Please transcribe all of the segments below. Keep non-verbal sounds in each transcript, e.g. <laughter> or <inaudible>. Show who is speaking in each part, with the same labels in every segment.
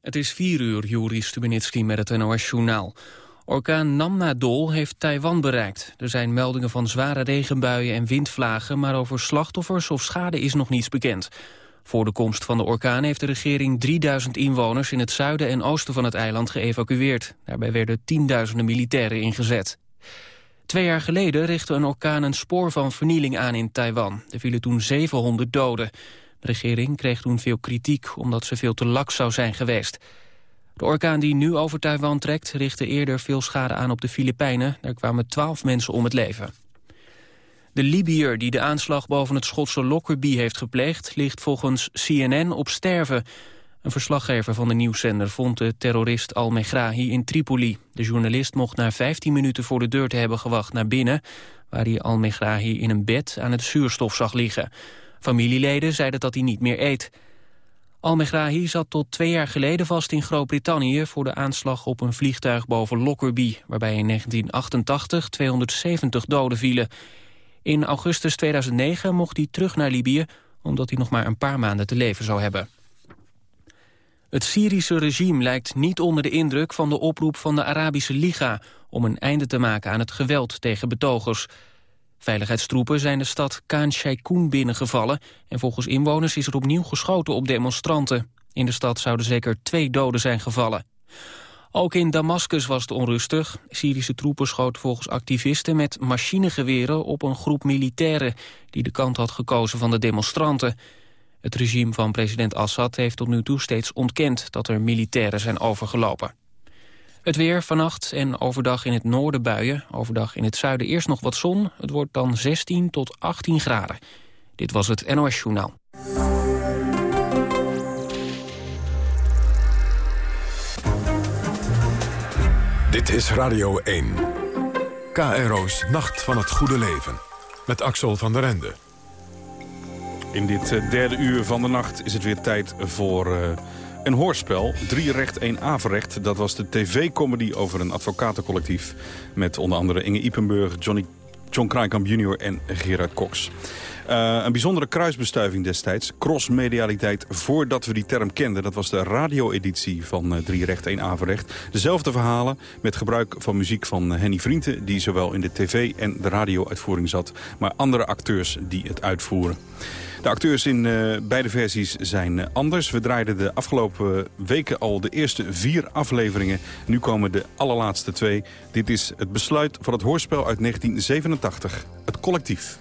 Speaker 1: Het is 4 uur, Juri Stubenitski met het NOS-journaal. Orkaan Namnadol heeft Taiwan bereikt. Er zijn meldingen van zware regenbuien en windvlagen... maar over slachtoffers of schade is nog niets bekend. Voor de komst van de orkaan heeft de regering 3000 inwoners... in het zuiden en oosten van het eiland geëvacueerd. Daarbij werden tienduizenden militairen ingezet. Twee jaar geleden richtte een orkaan een spoor van vernieling aan in Taiwan. Er vielen toen 700 doden. De regering kreeg toen veel kritiek omdat ze veel te laks zou zijn geweest. De orkaan die nu over Taiwan trekt richtte eerder veel schade aan op de Filipijnen. Daar kwamen twaalf mensen om het leven. De Libiër die de aanslag boven het Schotse Lockerbie heeft gepleegd... ligt volgens CNN op sterven. Een verslaggever van de nieuwszender vond de terrorist Al-Megrahi in Tripoli. De journalist mocht na 15 minuten voor de deur te hebben gewacht naar binnen... waar hij Al-Megrahi in een bed aan het zuurstof zag liggen. Familieleden zeiden dat hij niet meer eet. Al-Megrahi zat tot twee jaar geleden vast in Groot-Brittannië... voor de aanslag op een vliegtuig boven Lockerbie... waarbij in 1988 270 doden vielen. In augustus 2009 mocht hij terug naar Libië... omdat hij nog maar een paar maanden te leven zou hebben. Het Syrische regime lijkt niet onder de indruk van de oproep van de Arabische Liga... om een einde te maken aan het geweld tegen betogers... Veiligheidstroepen zijn de stad Khan binnengevallen... en volgens inwoners is er opnieuw geschoten op demonstranten. In de stad zouden zeker twee doden zijn gevallen. Ook in Damascus was het onrustig. Syrische troepen schoten volgens activisten met machinegeweren op een groep militairen... die de kant had gekozen van de demonstranten. Het regime van president Assad heeft tot nu toe steeds ontkend... dat er militairen zijn overgelopen. Het weer vannacht en overdag in het noorden buien. Overdag in het zuiden eerst nog wat zon. Het wordt dan 16 tot 18 graden. Dit was het NOS Journaal.
Speaker 2: Dit is Radio 1. KRO's Nacht van het Goede Leven. Met Axel van der Ende.
Speaker 3: In dit eh, derde uur van de nacht is het weer tijd voor... Uh, een hoorspel, Drie Recht, één Averecht. Dat was de tv-comedy over een advocatencollectief... met onder andere Inge Ipenburg, Johnny, John Krijkamp jr. en Gerard Cox. Uh, een bijzondere kruisbestuiving destijds. Crossmedialiteit voordat we die term kenden. Dat was de radio-editie van uh, Drie Recht, één Averecht. Dezelfde verhalen met gebruik van muziek van uh, Henny Vrienden... die zowel in de tv- en de radio-uitvoering zat... maar andere acteurs die het uitvoeren. De acteurs in uh, beide versies zijn uh, anders. We draaiden de afgelopen weken al de eerste vier afleveringen. Nu komen de allerlaatste twee. Dit is het besluit van het hoorspel uit 1987. Het collectief.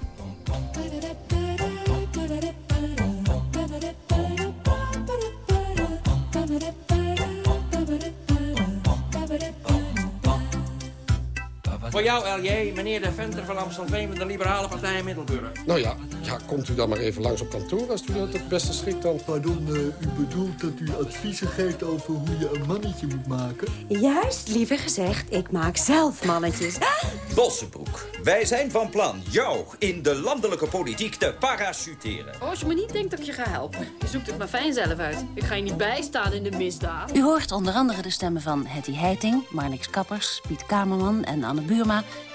Speaker 4: Voor jou, LJ, meneer de Venter van Amstelveen van de Liberale Partij in Middelburg.
Speaker 5: Nou ja, ja, komt u dan maar even langs op kantoor als u dat het beste schikt dan.
Speaker 6: Pardon, uh, u bedoelt dat u adviezen geeft over hoe je een mannetje moet maken?
Speaker 7: Juist, liever gezegd, ik maak zelf mannetjes. <laughs>
Speaker 8: Bossenbroek, wij zijn van plan jou in de landelijke politiek te parachuteren.
Speaker 9: Oh, als je me niet denkt dat ik je ga helpen. Je zoekt het maar fijn zelf uit. Ik ga je niet bijstaan in de misdaad.
Speaker 10: U hoort onder andere de stemmen van Hetty Heiting, Marnix Kappers, Piet Kamerman en Anne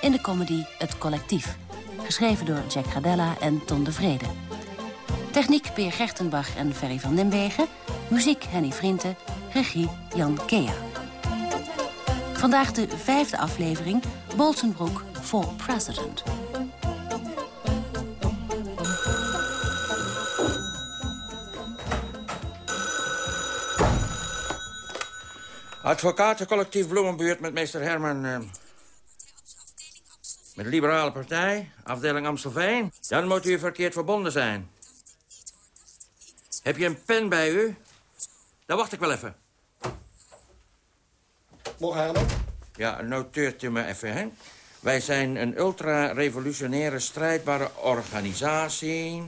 Speaker 10: In de comedy Het Collectief. Geschreven door Jack Gradella en Ton de Vrede. Techniek Peer Gertenbach en Ferry van Nimwegen. Muziek Henny Vrienden. Regie Jan Kea. Vandaag de vijfde aflevering Bolsenbroek for President.
Speaker 4: Advocatencollectief Bloemenbuurt met meester Herman... Met de Liberale Partij, afdeling Amstelveen. Dan moet u verkeerd verbonden zijn. Heb je een pen bij u? Dan wacht ik wel even.
Speaker 5: Morgen, Herman.
Speaker 4: Ja, noteert u me even, hè. Wij zijn een ultra-revolutionaire strijdbare organisatie...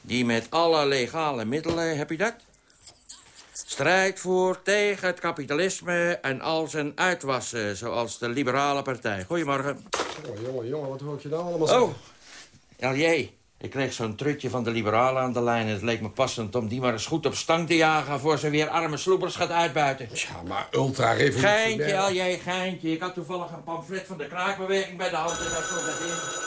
Speaker 4: die met alle legale middelen, heb je dat? Strijd voert tegen het kapitalisme en al zijn uitwassen, zoals de Liberale Partij. Goedemorgen.
Speaker 5: Oh, jongen, jongen, wat hoor je nou allemaal
Speaker 4: Oh, LJ, ik kreeg zo'n trutje van de Liberalen aan de lijn... en het leek me passend om die maar eens goed op stang te jagen... voor ze weer arme sloepers gaat uitbuiten.
Speaker 5: Ja, maar ultra-revolutionair...
Speaker 4: Geintje, LJ, geintje. Ik had toevallig een pamflet van de kraakbeweging bij de hand... en daar stond dat in.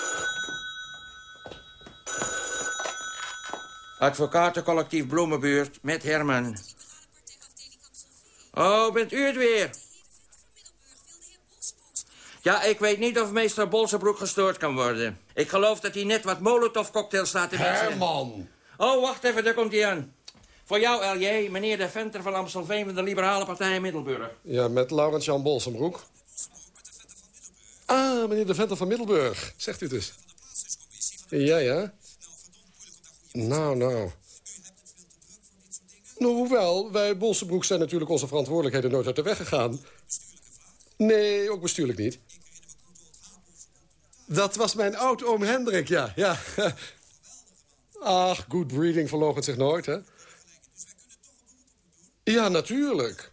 Speaker 4: Advocatencollectief Bloemenbuurt met Herman. Oh, bent u het weer? Ja, ik weet niet of meester Bolsebroek gestoord kan worden. Ik geloof dat hij net wat Molotov-cocktails staat te mixen.
Speaker 5: Herman!
Speaker 4: Oh, wacht even, daar komt hij aan. Voor jou, LJ, meneer de Venter van Amstelveen... van de Liberale Partij in Middelburg.
Speaker 5: Ja, met Laurent-Jan Bolsenbroek. Ah, meneer de Venter van Middelburg. Zegt u dus. Ja, ja. Nou, nou. Nou, hoewel, wij Bolsenbroek zijn natuurlijk onze verantwoordelijkheden nooit uit de weg gegaan. Nee, ook bestuurlijk niet. Dat was mijn oud-oom Hendrik, ja. ja. <laughs> Ach, good breeding verloogt zich nooit, hè? Ja, natuurlijk.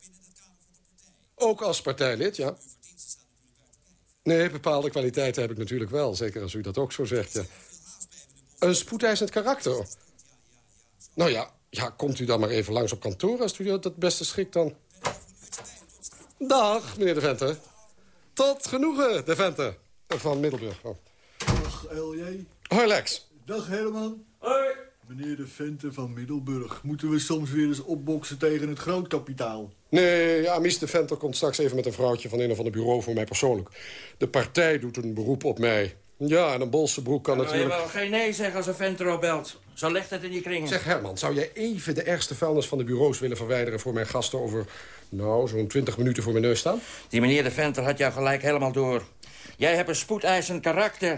Speaker 5: Ook als partijlid, ja. Nee, bepaalde kwaliteiten heb ik natuurlijk wel. Zeker als u dat ook zo zegt, ja. Een spoedeisend karakter. Nou ja, ja, komt u dan maar even langs op kantoor... als u dat het beste schikt dan. Dag, meneer De Venter. Tot genoegen, De Venter. Van Middelburg. Oh.
Speaker 6: Dag, LJ.
Speaker 5: Hoi, Lex.
Speaker 6: Dag, Herman.
Speaker 4: Hoi.
Speaker 6: Meneer de Venter van Middelburg. Moeten we soms weer eens opboksen tegen het grootkapitaal?
Speaker 5: Nee, ja, Mies de Venter komt straks even met een vrouwtje van een of ander bureau voor mij persoonlijk. De partij doet een beroep op mij. Ja, en een bolsebroek kan
Speaker 4: Nou, je
Speaker 5: natuurlijk...
Speaker 4: wel geen nee zeggen als een Venter belt. Zo legt het in die kringen.
Speaker 5: Zeg Herman, zou jij even de ergste vuilnis van de bureaus willen verwijderen... voor mijn gasten over, nou, zo'n 20 minuten voor mijn neus staan?
Speaker 4: Die meneer de Venter had jou gelijk helemaal door. Jij hebt een spoedeisend karakter.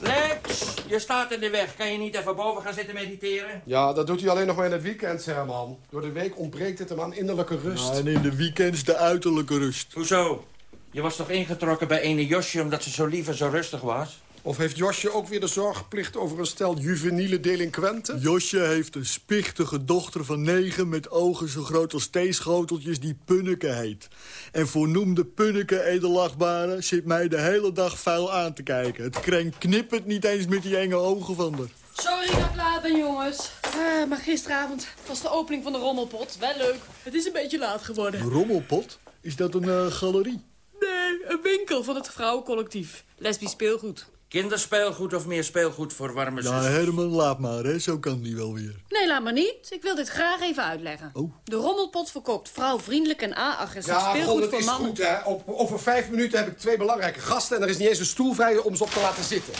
Speaker 4: Lex, je staat in de weg. Kan je niet even boven gaan zitten mediteren?
Speaker 5: Ja, dat doet hij alleen nog maar in het weekend, Herman. Door de week ontbreekt het hem aan innerlijke rust.
Speaker 6: Ja, en in de weekends de uiterlijke rust.
Speaker 4: Hoezo? Je was toch ingetrokken bij ene Josje omdat ze zo lief en zo rustig was?
Speaker 5: Of heeft Josje ook weer de zorgplicht over een stel juveniele delinquenten?
Speaker 6: Josje heeft een spichtige dochter van negen... met ogen zo groot als theeschoteltjes die Punneke heet. En voornoemde Punneke, edelachtbare... zit mij de hele dag vuil aan te kijken. Het krenk knippert niet eens met die enge ogen van haar.
Speaker 9: Sorry dat ik laat ben, jongens. Eh, maar gisteravond was de opening van de rommelpot. Wel leuk. Het is een beetje laat geworden.
Speaker 6: Een rommelpot? Is dat een eh, galerie?
Speaker 9: Nee, een winkel van het vrouwencollectief. Lesbisch speelgoed.
Speaker 4: Kinderspeelgoed of meer speelgoed voor warme zus?
Speaker 6: Ja, Herman, laat maar, hè. Zo kan die wel weer.
Speaker 9: Nee, laat maar niet. Ik wil dit graag even uitleggen.
Speaker 6: Oh.
Speaker 9: De rommelpot verkoopt vrouwvriendelijk en a-agressief
Speaker 5: Ja,
Speaker 9: speelgoed
Speaker 5: God, het
Speaker 9: voor
Speaker 5: is
Speaker 9: mannen.
Speaker 5: goed, hè. Op, over vijf minuten heb ik twee belangrijke gasten... en er is niet eens een stoel vrij om ze op te laten zitten.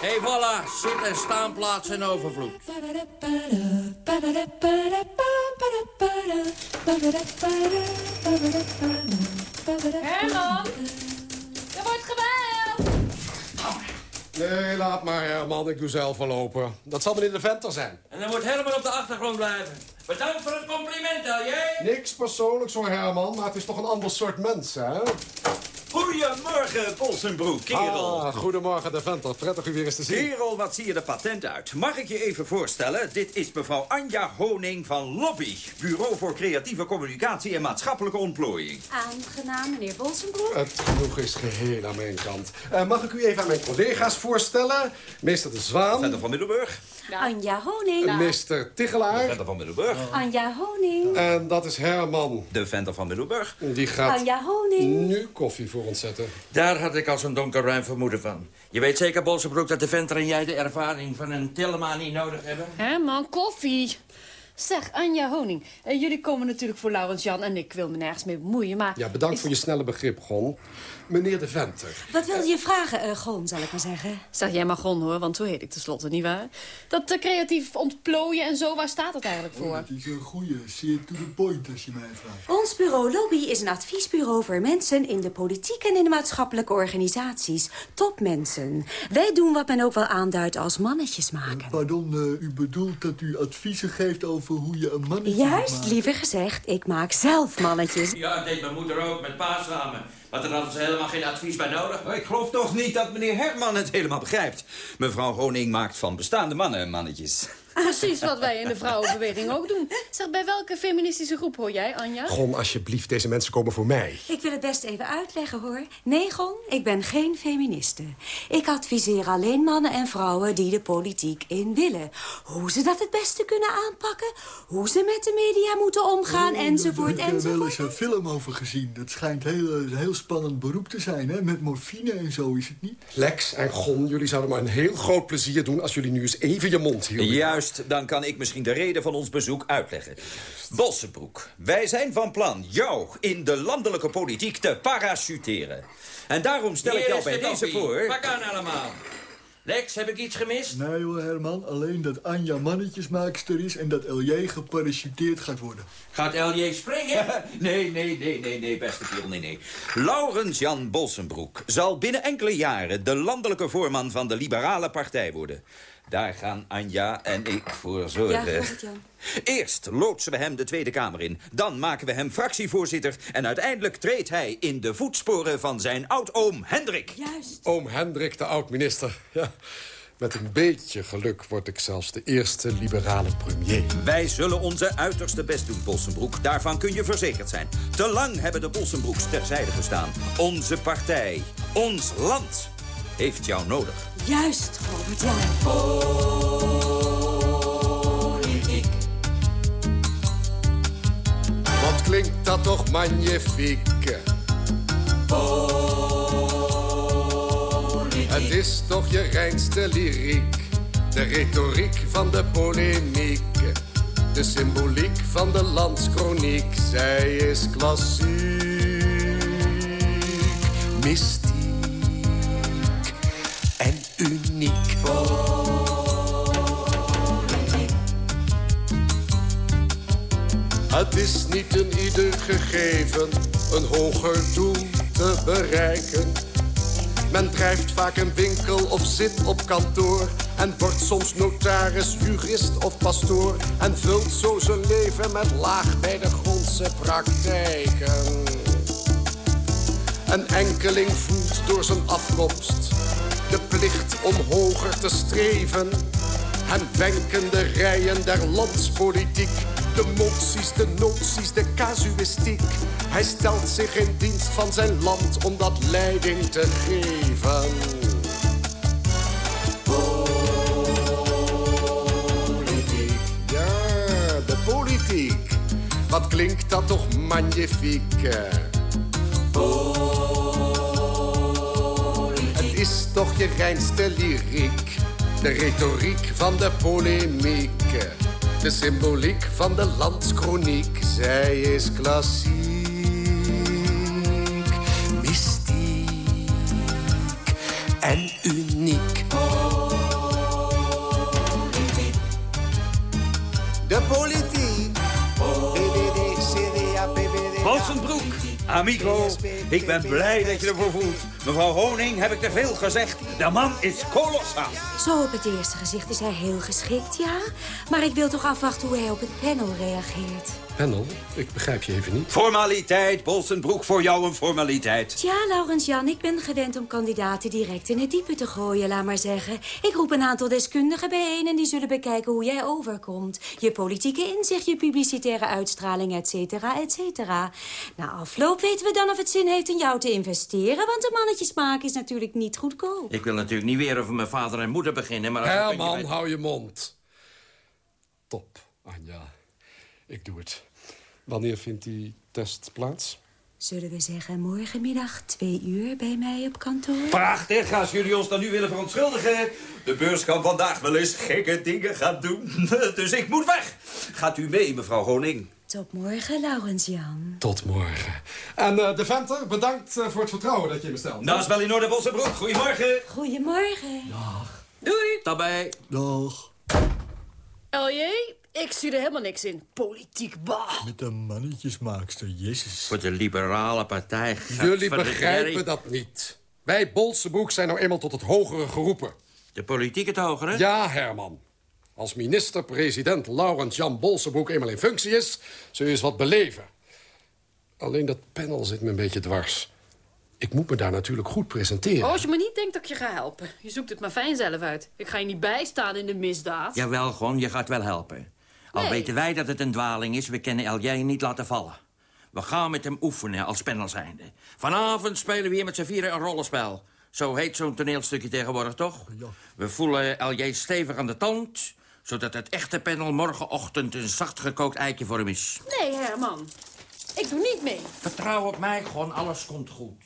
Speaker 4: Hé, hey, voilà. Zit- en staanplaats in overvloed.
Speaker 9: Herman!
Speaker 5: Nee, laat maar, Herman. Ik doe zelf wel lopen. Dat zal meneer de Venter zijn.
Speaker 4: En dan moet Herman op de achtergrond blijven. Bedankt voor het compliment, LJ.
Speaker 5: Niks persoonlijks hoor, Herman, maar het is toch een ander soort mens, hè?
Speaker 8: Goedemorgen, Polsenbroek, kerel.
Speaker 5: Ah, goedemorgen, de Venter. Prettig u weer eens te zien.
Speaker 8: Kerel, wat zie je er patent uit. Mag ik je even voorstellen? Dit is mevrouw Anja Honing van Lobby. Bureau voor Creatieve Communicatie en Maatschappelijke Ontplooiing.
Speaker 7: Aangenaam, meneer Bolsenbroek.
Speaker 5: Het genoeg is geheel aan mijn kant. Eh, mag ik u even aan mijn collega's voorstellen? Meester de Zwaan.
Speaker 8: Venter van Middelburg.
Speaker 7: Anja Honing.
Speaker 5: Meester Tichelaar.
Speaker 8: Venter van Middelburg.
Speaker 7: Anja Honing.
Speaker 5: En dat is Herman.
Speaker 8: De Venter van Middelburg.
Speaker 5: Die gaat
Speaker 7: Anja Honing.
Speaker 5: nu koffie voor ons zetten.
Speaker 4: Daar had ik al zo'n donkerruim vermoeden van. Je weet zeker, Bolsebroek, dat de Venter en jij de ervaring van een Tillema niet nodig hebben?
Speaker 9: Herman, koffie. Zeg, Anja Honing. eh, jullie komen natuurlijk voor Laurens Jan en ik wil me nergens mee bemoeien, maar...
Speaker 5: Ja, bedankt
Speaker 9: Is-
Speaker 5: voor je snelle begrip, Gon. Meneer de Venter.
Speaker 7: Wat wilde je vragen, uh, Gon, zal ik maar zeggen?
Speaker 9: Zeg jij maar Gon, hoor, want zo heet ik tenslotte, nietwaar? Dat uh, creatief ontplooien en zo, waar staat het eigenlijk voor?
Speaker 6: Het is een goeie, zeer to the point als je mij vraagt.
Speaker 7: Ons bureau Lobby is een adviesbureau voor mensen in de politiek en in de maatschappelijke organisaties. Topmensen. Wij doen wat men ook wel aanduidt als mannetjes maken.
Speaker 6: Pardon, eh, u bedoelt dat u adviezen geeft over hoe je een mannetje
Speaker 7: Juist, liever gezegd, ik maak zelf mannetjes.
Speaker 4: Ja, dat deed mijn moeder ook met pa Maar daar hadden ze helemaal geen advies bij nodig.
Speaker 8: Ik geloof toch niet dat meneer Herman het helemaal begrijpt. Mevrouw Honing maakt van bestaande mannen mannetjes.
Speaker 9: Precies wat wij in de vrouwenbeweging ook doen. Zeg, bij welke feministische groep hoor jij, Anja?
Speaker 5: Gon, alsjeblieft, deze mensen komen voor mij.
Speaker 7: Ik wil het best even uitleggen, hoor. Nee, Gon, ik ben geen feministe. Ik adviseer alleen mannen en vrouwen die de politiek in willen. Hoe ze dat het beste kunnen aanpakken, hoe ze met de media moeten omgaan,
Speaker 6: Oh,
Speaker 7: enzovoort,
Speaker 6: heb ik er wel
Speaker 7: enzovoort.
Speaker 6: eens een film over gezien. Dat schijnt heel, een heel spannend beroep te zijn, hè? Met morfine en zo, is het niet?
Speaker 5: Lex en Gon, jullie zouden maar een heel groot plezier doen... als jullie nu eens even je mond hielden.
Speaker 8: Juist Dan kan ik misschien de reden van ons bezoek uitleggen. Bossenbroek, wij zijn van plan jou in de landelijke politiek te parachuteren. En daarom stel ik jou bij
Speaker 9: de
Speaker 8: deze
Speaker 9: koffie.
Speaker 8: voor...
Speaker 9: Pak aan allemaal. Lex, heb ik iets gemist?
Speaker 6: Nee hoor, Herman. Alleen dat Anja mannetjesmaakster is en dat LJ geparachuteerd gaat worden.
Speaker 9: Gaat LJ springen? <laughs>
Speaker 8: Nee, nee, nee, nee, nee, beste kerel, nee, nee. Laurens Jan Bolsenbroek zal binnen enkele jaren... de landelijke voorman van de Liberale Partij worden. Daar gaan Anja en ik voor
Speaker 7: Ja,
Speaker 8: zorgen.
Speaker 7: Robert-Jan.
Speaker 8: Eerst loodsen we hem de Tweede Kamer in. Dan maken we hem fractievoorzitter. En uiteindelijk treedt hij in de voetsporen van zijn oud-oom Hendrik.
Speaker 7: Juist.
Speaker 5: Oom Hendrik, de oud-minister. Ja, met een beetje geluk word ik zelfs de eerste liberale premier.
Speaker 8: Wij zullen onze uiterste best doen, Bolsenbroek. Daarvan kun je verzekerd zijn. Te lang hebben de Bolsenbroeks terzijde gestaan. Onze partij, ons land, heeft jou nodig.
Speaker 7: Juist, Robert-Jan.
Speaker 5: Wat klinkt dat toch magnifiek? Het is toch je reinste lyriek. De retoriek van de polemiek. De symboliek van de landschroniek. Zij is klassiek. Mystiek uniek. Het is niet een ieder gegeven een hoger doel te bereiken. Men drijft vaak een winkel of zit op kantoor... en wordt soms notaris, jurist of pastoor... en vult zo zijn leven met laag bij de grondse praktijken. Een enkeling voelt door zijn afkomst de plicht om hoger te streven. Hem wenken de rijen der landspolitiek. De moties, de noties, de casuïstiek. Hij stelt zich in dienst van zijn land om dat leiding te geven. Politiek, ja, de politiek. Wat klinkt dat toch magnifiek. Is toch je reinste lyriek. De retoriek van de polemiek. De symboliek van de landschroniek. Zij is klassiek. Mystiek en uniek. De politiek. CDA, PVD.
Speaker 8: Bolsenbroek, amigo, ik ben blij dat je ervoor voelt. Mevrouw Honing, heb ik te veel gezegd? De man is kolossaal.
Speaker 7: Zo op het eerste gezicht is hij heel geschikt, ja. Maar ik wil toch afwachten hoe hij op het panel reageert.
Speaker 5: Panel, ik begrijp je even niet.
Speaker 8: Formaliteit, Bolsenbroek, voor jou een formaliteit.
Speaker 7: Tja, Laurens Jan, ik ben gewend om kandidaten direct in het diepe te gooien, laat maar zeggen. Ik roep een aantal deskundigen bijeen en die zullen bekijken hoe jij overkomt. Je politieke inzicht, je publicitaire uitstraling, et cetera, et cetera. Na afloop weten we dan of het zin heeft in jou te investeren, want een mannetjesmaak is natuurlijk niet goedkoop.
Speaker 9: Ik wil natuurlijk niet weer over mijn vader en moeder beginnen, maar... Als een puntje
Speaker 5: Herman, hou je mond. Top, Anja. Ik doe het. Wanneer vindt die test plaats?
Speaker 7: Zullen we zeggen morgenmiddag twee uur bij mij op kantoor?
Speaker 8: Prachtig, als jullie ons dan nu willen verontschuldigen. De beurs kan vandaag wel eens gekke dingen gaan doen. <laughs> Dus ik moet weg. Gaat u mee, mevrouw Honing?
Speaker 7: Tot morgen, Laurens Jan.
Speaker 5: Tot morgen. En eh, de venter, bedankt eh, voor het vertrouwen dat je me stelt.
Speaker 8: Dat is wel in orde, Bolsenbroek. Goedemorgen.
Speaker 7: Goedemorgen.
Speaker 9: Doei. Daarbij.
Speaker 6: Dag.
Speaker 11: LJ, ik zie er helemaal niks in. Politiek, bah.
Speaker 6: Met de mannetjesmaakster, jezus.
Speaker 9: Voor de liberale partij.
Speaker 5: Jullie begrijpen dat niet. Wij Bolseboek zijn nou eenmaal tot het hogere geroepen.
Speaker 9: De politiek het hogere?
Speaker 5: Ja, Herman. Als minister-president Laurens Jan Bolseboek eenmaal in functie is... zul je eens wat beleven. Alleen dat panel zit me een beetje dwars. Ik moet me daar natuurlijk goed presenteren.
Speaker 11: Oh, als je me niet denkt dat ik je ga helpen. Je zoekt het maar fijn zelf uit. Ik ga je niet bijstaan in de misdaad.
Speaker 9: Jawel, gewoon, je gaat wel helpen. Al
Speaker 11: Nee.
Speaker 9: weten wij dat het een dwaling is, we kunnen LJ niet laten vallen. We gaan met hem oefenen als panel zijnde. Vanavond spelen we hier met z'n vieren een rollenspel. Zo heet zo'n toneelstukje tegenwoordig, toch? We voelen LJ stevig aan de tand... zodat het echte panel morgenochtend een zacht gekookt eitje voor hem is.
Speaker 11: Nee, Herman. Ik doe niet mee.
Speaker 9: Vertrouw op mij, gewoon alles komt goed.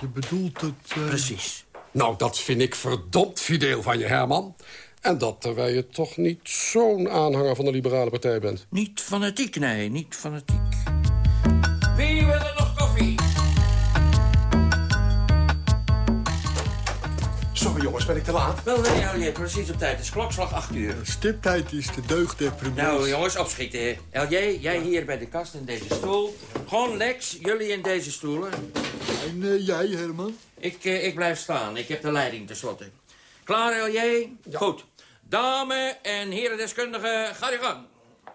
Speaker 6: Je bedoelt het... eh,
Speaker 9: Precies.
Speaker 5: Nou, dat vind ik verdomd fideel van je, Herman. En dat terwijl je toch niet zo'n aanhanger van de liberale partij bent.
Speaker 4: Niet fanatiek, nee, niet fanatiek.
Speaker 5: Ben ik te laat?
Speaker 4: Wel, nee, ja, je precies op tijd. Het is klokslag 8 uur.
Speaker 6: Stiptheid is de deugd der premiers.
Speaker 4: Nou, jongens, opschieten. LJ, jij hier bij de kast in deze stoel. Gewoon Lex, jullie in deze stoelen.
Speaker 6: En jij, Herman?
Speaker 4: Ik, eh, ik blijf staan. Ik heb de leiding tenslotte. Klaar, LJ? Goed. Dame en heren deskundigen, ga je gang.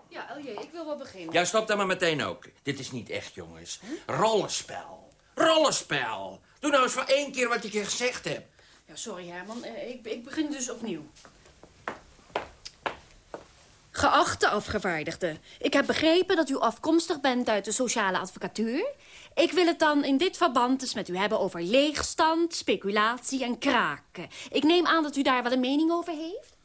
Speaker 11: Ja, LJ, ik wil wel beginnen.
Speaker 4: Ja, stop dan maar meteen ook. Dit is niet echt, jongens. Rollenspel. Rollenspel. Doe nou eens voor één keer wat ik je gezegd heb.
Speaker 11: Ja, sorry Herman, Eh, ik, ik begin dus opnieuw. Geachte afgevaardigde, ik heb begrepen dat u afkomstig bent uit de sociale advocatuur. Ik wil het dan in dit verband dus met u hebben over leegstand, speculatie en kraken. Ik neem aan dat u daar wel een mening over heeft?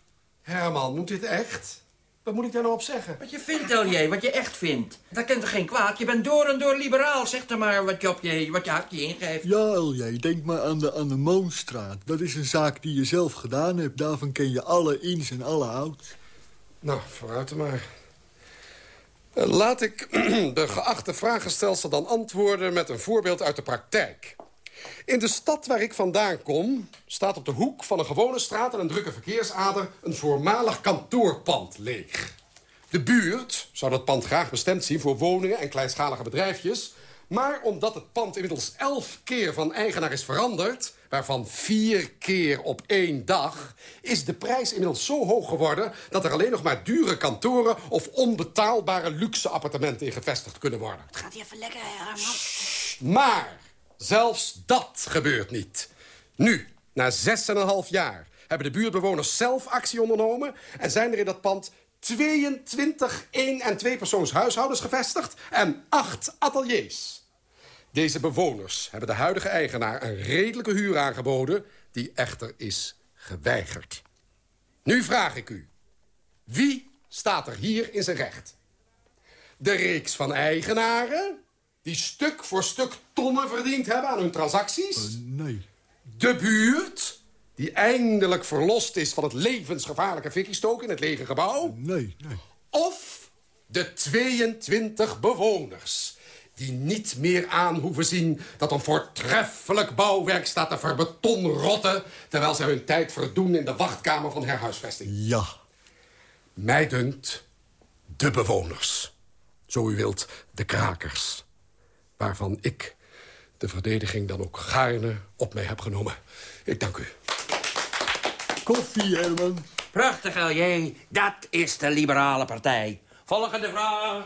Speaker 5: Herman, moet dit echt? Wat moet ik daar nou op zeggen?
Speaker 4: Wat je vindt, LJ, wat je echt vindt. Dat kent er geen kwaad. Je bent door en door liberaal. Zeg dan maar wat je, op je, wat je hartje ingeeft.
Speaker 6: Ja, LJ, denk maar aan de Anemoonstraat. Dat is een zaak die je zelf gedaan hebt. Daarvan ken je alle ins en alle outs.
Speaker 5: Nou, vooruit er maar. Eh, Laat ik <clears throat> de geachte vragenstelster dan antwoorden met een voorbeeld uit de praktijk. In de stad waar ik vandaan kom... staat op de hoek van een gewone straat en een drukke verkeersader... een voormalig kantoorpand leeg. De buurt zou dat pand graag bestemd zien voor woningen en kleinschalige bedrijfjes... maar omdat het pand inmiddels elf keer van eigenaar is veranderd... waarvan vier keer op één dag... is de prijs inmiddels zo hoog geworden... dat er alleen nog maar dure kantoren... of onbetaalbare luxe appartementen in gevestigd kunnen worden.
Speaker 11: Het gaat hier even lekker, Herman.
Speaker 5: Maar zelfs dat gebeurt niet. Nu, na zes en een half jaar, hebben de buurtbewoners zelf actie ondernomen... en zijn er in dat pand 22 één- en tweepersoons huishoudens gevestigd... en acht ateliers. Deze bewoners hebben de huidige eigenaar een redelijke huur aangeboden... die echter is geweigerd. Nu vraag ik u, wie staat er hier in zijn recht? De reeks van eigenaren die stuk voor stuk tonnen verdiend hebben aan hun transacties.
Speaker 6: Nee.
Speaker 5: De buurt, die eindelijk verlost is van het levensgevaarlijke fikkiestok in het lege gebouw.
Speaker 6: Nee, nee.
Speaker 5: Of de 22 bewoners, die niet meer aan hoeven zien... dat een voortreffelijk bouwwerk staat te verbetonrotten... terwijl ze hun tijd verdoen in de wachtkamer van herhuisvesting.
Speaker 6: Ja.
Speaker 5: Mij dunkt de bewoners. Zo u wilt, de krakers. Waarvan ik de verdediging dan ook gaarne op mij heb genomen. Ik dank u.
Speaker 6: Koffie, Herman.
Speaker 4: Prachtig, LJ. Dat is de liberale partij. Volgende vraag.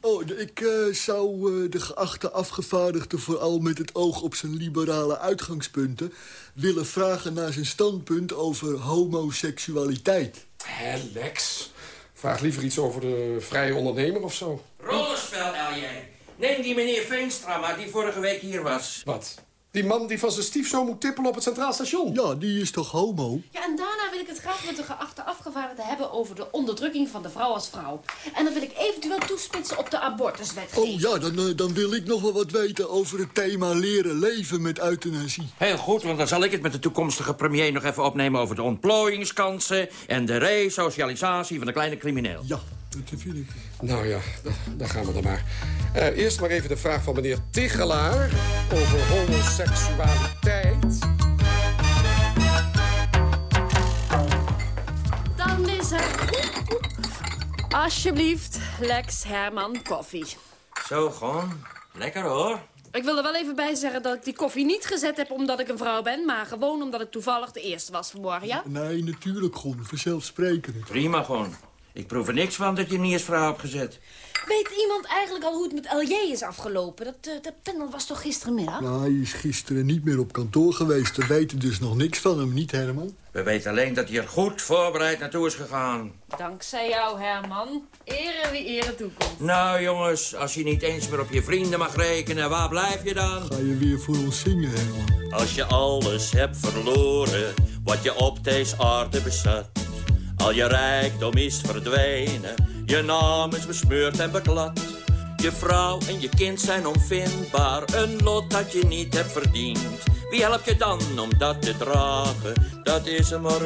Speaker 6: Oh, ik eh, zou eh, de geachte afgevaardigde vooral met het oog op zijn liberale uitgangspunten... willen vragen naar zijn standpunt over homoseksualiteit.
Speaker 5: Hé, Lex. Vraag liever iets over de vrije ondernemer of zo.
Speaker 4: Rollenspel, LJ. Neem die meneer Veenstra maar, die vorige week hier was.
Speaker 5: Wat? Die man die van zijn stiefzoon moet tippelen op het Centraal Station?
Speaker 6: Ja, die is toch homo?
Speaker 11: Ja, en daarna wil ik het graag met de geachte afgevaardigde hebben over de onderdrukking van de vrouw als vrouw. En dan wil ik eventueel toespitsen op de abortuswetgeving.
Speaker 6: Oh ja, dan, eh, dan wil ik nog wel wat weten over het thema leren leven met euthanasie.
Speaker 4: Heel goed, want dan zal ik het met de toekomstige premier nog even opnemen... over de ontplooiingskansen en de resocialisatie van de kleine crimineel.
Speaker 6: Ja, dat vind ik.
Speaker 5: Nou ja, da- daar gaan we dan maar. Eh, eerst maar even de vraag van meneer Tichelaar over homoseksualiteit.
Speaker 11: Dan is er... Alsjeblieft, Lex Herman koffie.
Speaker 4: Zo, gewoon. Lekker, hoor.
Speaker 11: Ik wil er wel even bij zeggen dat ik die koffie niet gezet heb omdat ik een vrouw ben... maar gewoon omdat ik toevallig de eerste was vanmorgen, ja?
Speaker 6: Nee, natuurlijk, Gon. Vanzelfsprekend.
Speaker 4: Prima, gewoon. Ik proef er niks van dat je niet eens vrouw hebt gezet.
Speaker 11: Weet iemand eigenlijk al hoe het met LJ is afgelopen? Dat, dat panel was toch gisterenmiddag?
Speaker 6: Nou, hij is gisteren niet meer op kantoor geweest. We weten dus nog niks van hem, niet Herman?
Speaker 4: We weten alleen dat hij er goed voorbereid naartoe is gegaan.
Speaker 11: Dankzij jou, Herman. Ere wie ere toekomt.
Speaker 4: Nou, jongens, als je niet eens meer op je vrienden mag rekenen, waar blijf je dan?
Speaker 6: Ga je weer voor ons zingen, Herman?
Speaker 12: Als je alles hebt verloren wat je op deze aarde bezat. Al je rijkdom is verdwenen, je naam is besmeurd en beklad. Je vrouw en je kind zijn onvindbaar, een lot dat je niet hebt verdiend. Wie helpt je dan om dat te dragen? Dat is er maar.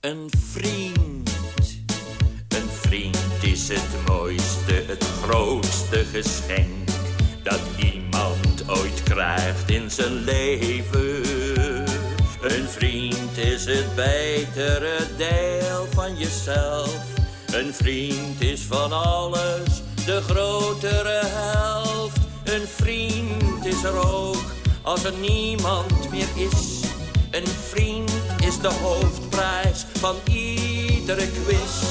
Speaker 4: Een vriend. Een vriend is het mooiste, het grootste geschenk dat iemand ooit krijgt in zijn leven. Een vriend is het betere deel van jezelf. Een vriend is van alles de grotere helft. Een vriend is er ook als er niemand meer is. Een vriend is de hoofdprijs van iedere quiz.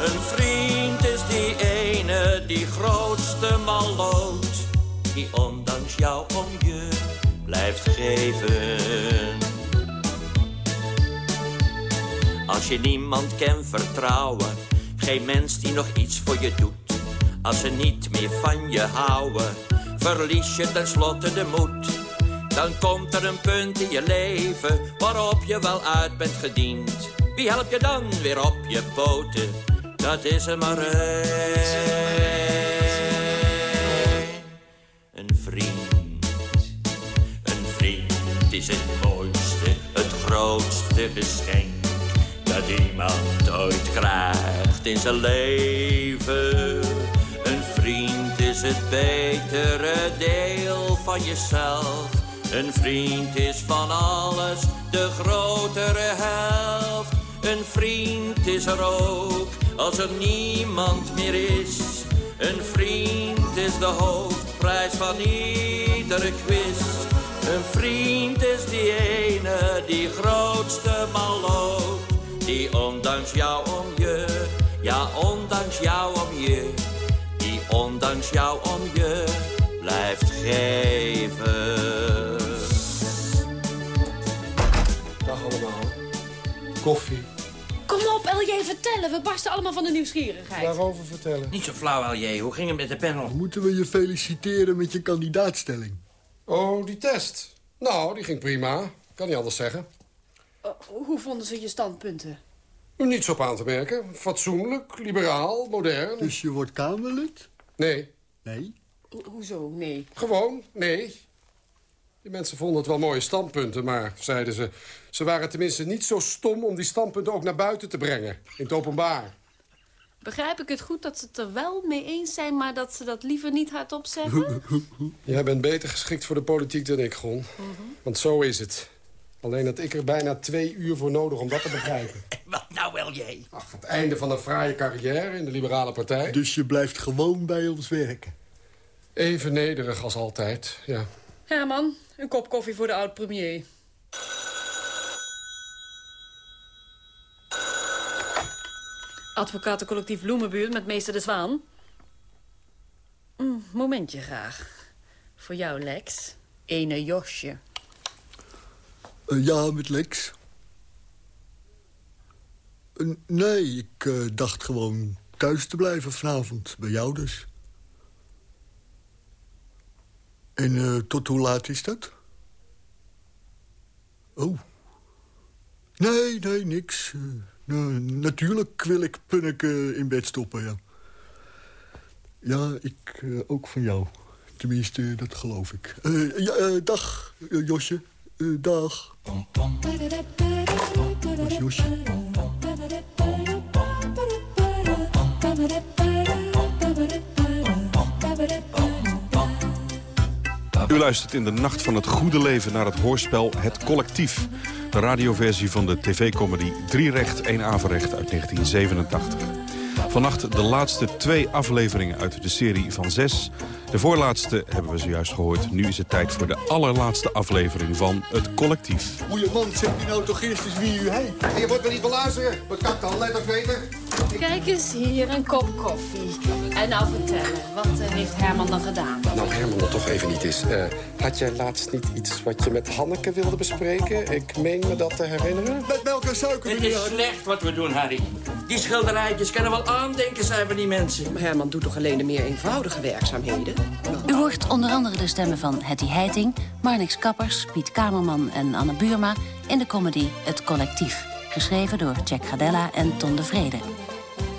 Speaker 4: Een vriend is die ene, die grootste malloot. Die ondanks jou om je blijft geven. Als je niemand kan vertrouwen, geen mens die nog iets voor je doet. Als ze niet meer van je houden, verlies je tenslotte de moed. Dan komt er een punt in je leven waarop je wel uit bent gediend. Wie helpt je dan weer op je poten? Dat is er maar één. Een vriend. Een vriend is het mooiste, het grootste geschenk dat iemand ooit krijgt in zijn leven. Een vriend is het betere deel van jezelf. Een vriend is van alles de grotere helft. Een vriend is er ook als er niemand meer is. Een vriend is de hoofdprijs van iedere quiz. Een vriend is die ene, die grootste malloot. Die ondanks jou om je, ja ondanks jou om je. Die ondanks jou om je blijft geven.
Speaker 5: Dag allemaal. Koffie.
Speaker 11: Kom op, LJ, vertellen. We barsten allemaal van de nieuwsgierigheid.
Speaker 5: Waarover vertellen?
Speaker 9: Niet zo flauw, LJ. Hoe ging het met de panel?
Speaker 6: Moeten we je feliciteren met je kandidaatstelling?
Speaker 5: Oh, die test. Nou, die ging prima. Kan niet anders zeggen.
Speaker 11: Uh, hoe vonden ze je standpunten?
Speaker 5: Niets op aan te merken. Fatsoenlijk, liberaal, modern.
Speaker 6: Dus je wordt Kamerlid?
Speaker 5: Nee.
Speaker 6: Nee?
Speaker 11: Ho hoezo, nee?
Speaker 5: Gewoon, nee. Die mensen vonden het wel mooie standpunten, maar, zeiden ze... ze waren tenminste niet zo stom om die standpunten ook naar buiten te brengen. In het openbaar.
Speaker 11: Begrijp ik het goed dat ze het er wel mee eens zijn... maar dat ze dat liever niet hardop zeggen? <laughs>
Speaker 5: Jij bent beter geschikt voor de politiek dan ik, Gon. Want zo is het. Alleen had ik er bijna twee uur voor nodig om dat te begrijpen. <laughs>
Speaker 4: Wat nou, LJ?
Speaker 5: Ach, het einde van een fraaie carrière in de Liberale Partij.
Speaker 6: Dus je blijft gewoon bij ons werken?
Speaker 5: Even nederig als altijd, ja.
Speaker 11: Herman, een kop koffie voor de oud-premier. Advocatencollectief Bloemenbuurt met meester De Zwaan. Mm, momentje graag. Voor jou, Lex. Ene Josje.
Speaker 6: Ja, met Lex. Nee, ik uh, dacht gewoon thuis te blijven vanavond. Bij jou dus. En tot hoe laat is dat? Oh. Nee, nee, niks. Nou, natuurlijk wil ik Punneke in bed stoppen, ja. Ja, ik ook van jou. Tenminste, dat geloof ik. Ja, dag, Josje.
Speaker 3: U luistert in de Nacht van het Goede Leven naar het hoorspel Het Collectief. De radioversie van de tv-comedy Drie Recht, één Averecht uit 1987. Vannacht de laatste twee afleveringen uit de serie van zes. De voorlaatste hebben we zojuist gehoord. Nu is het tijd voor de allerlaatste aflevering van Het Collectief.
Speaker 6: Goeie man, zeg je nou toch eerst eens wie u heet?
Speaker 5: En je wordt me niet beluisteren. Wat kan ik dan? Let of weten?
Speaker 11: Kijk eens hier, een kop koffie. En nou vertellen, wat uh, heeft Herman dan gedaan?
Speaker 5: Nou, Herman dat toch even niet is. Uh, had jij laatst niet iets wat je met Hanneke wilde bespreken? Ik meen me dat te herinneren.
Speaker 6: Met melk en suiker,
Speaker 9: Het is slecht wat we doen, Harry. Die schilderijtjes kunnen wel aandenken zijn van die mensen.
Speaker 13: Maar Herman doet toch alleen de meer eenvoudige werkzaamheden?
Speaker 10: U hoort onder andere de stemmen van Hetty Heiting, Marnix Kappers, Piet Kamerman en Anne Buurma in de comedy Het Collectief. Geschreven door Jack Gradella en Ton de Vrede.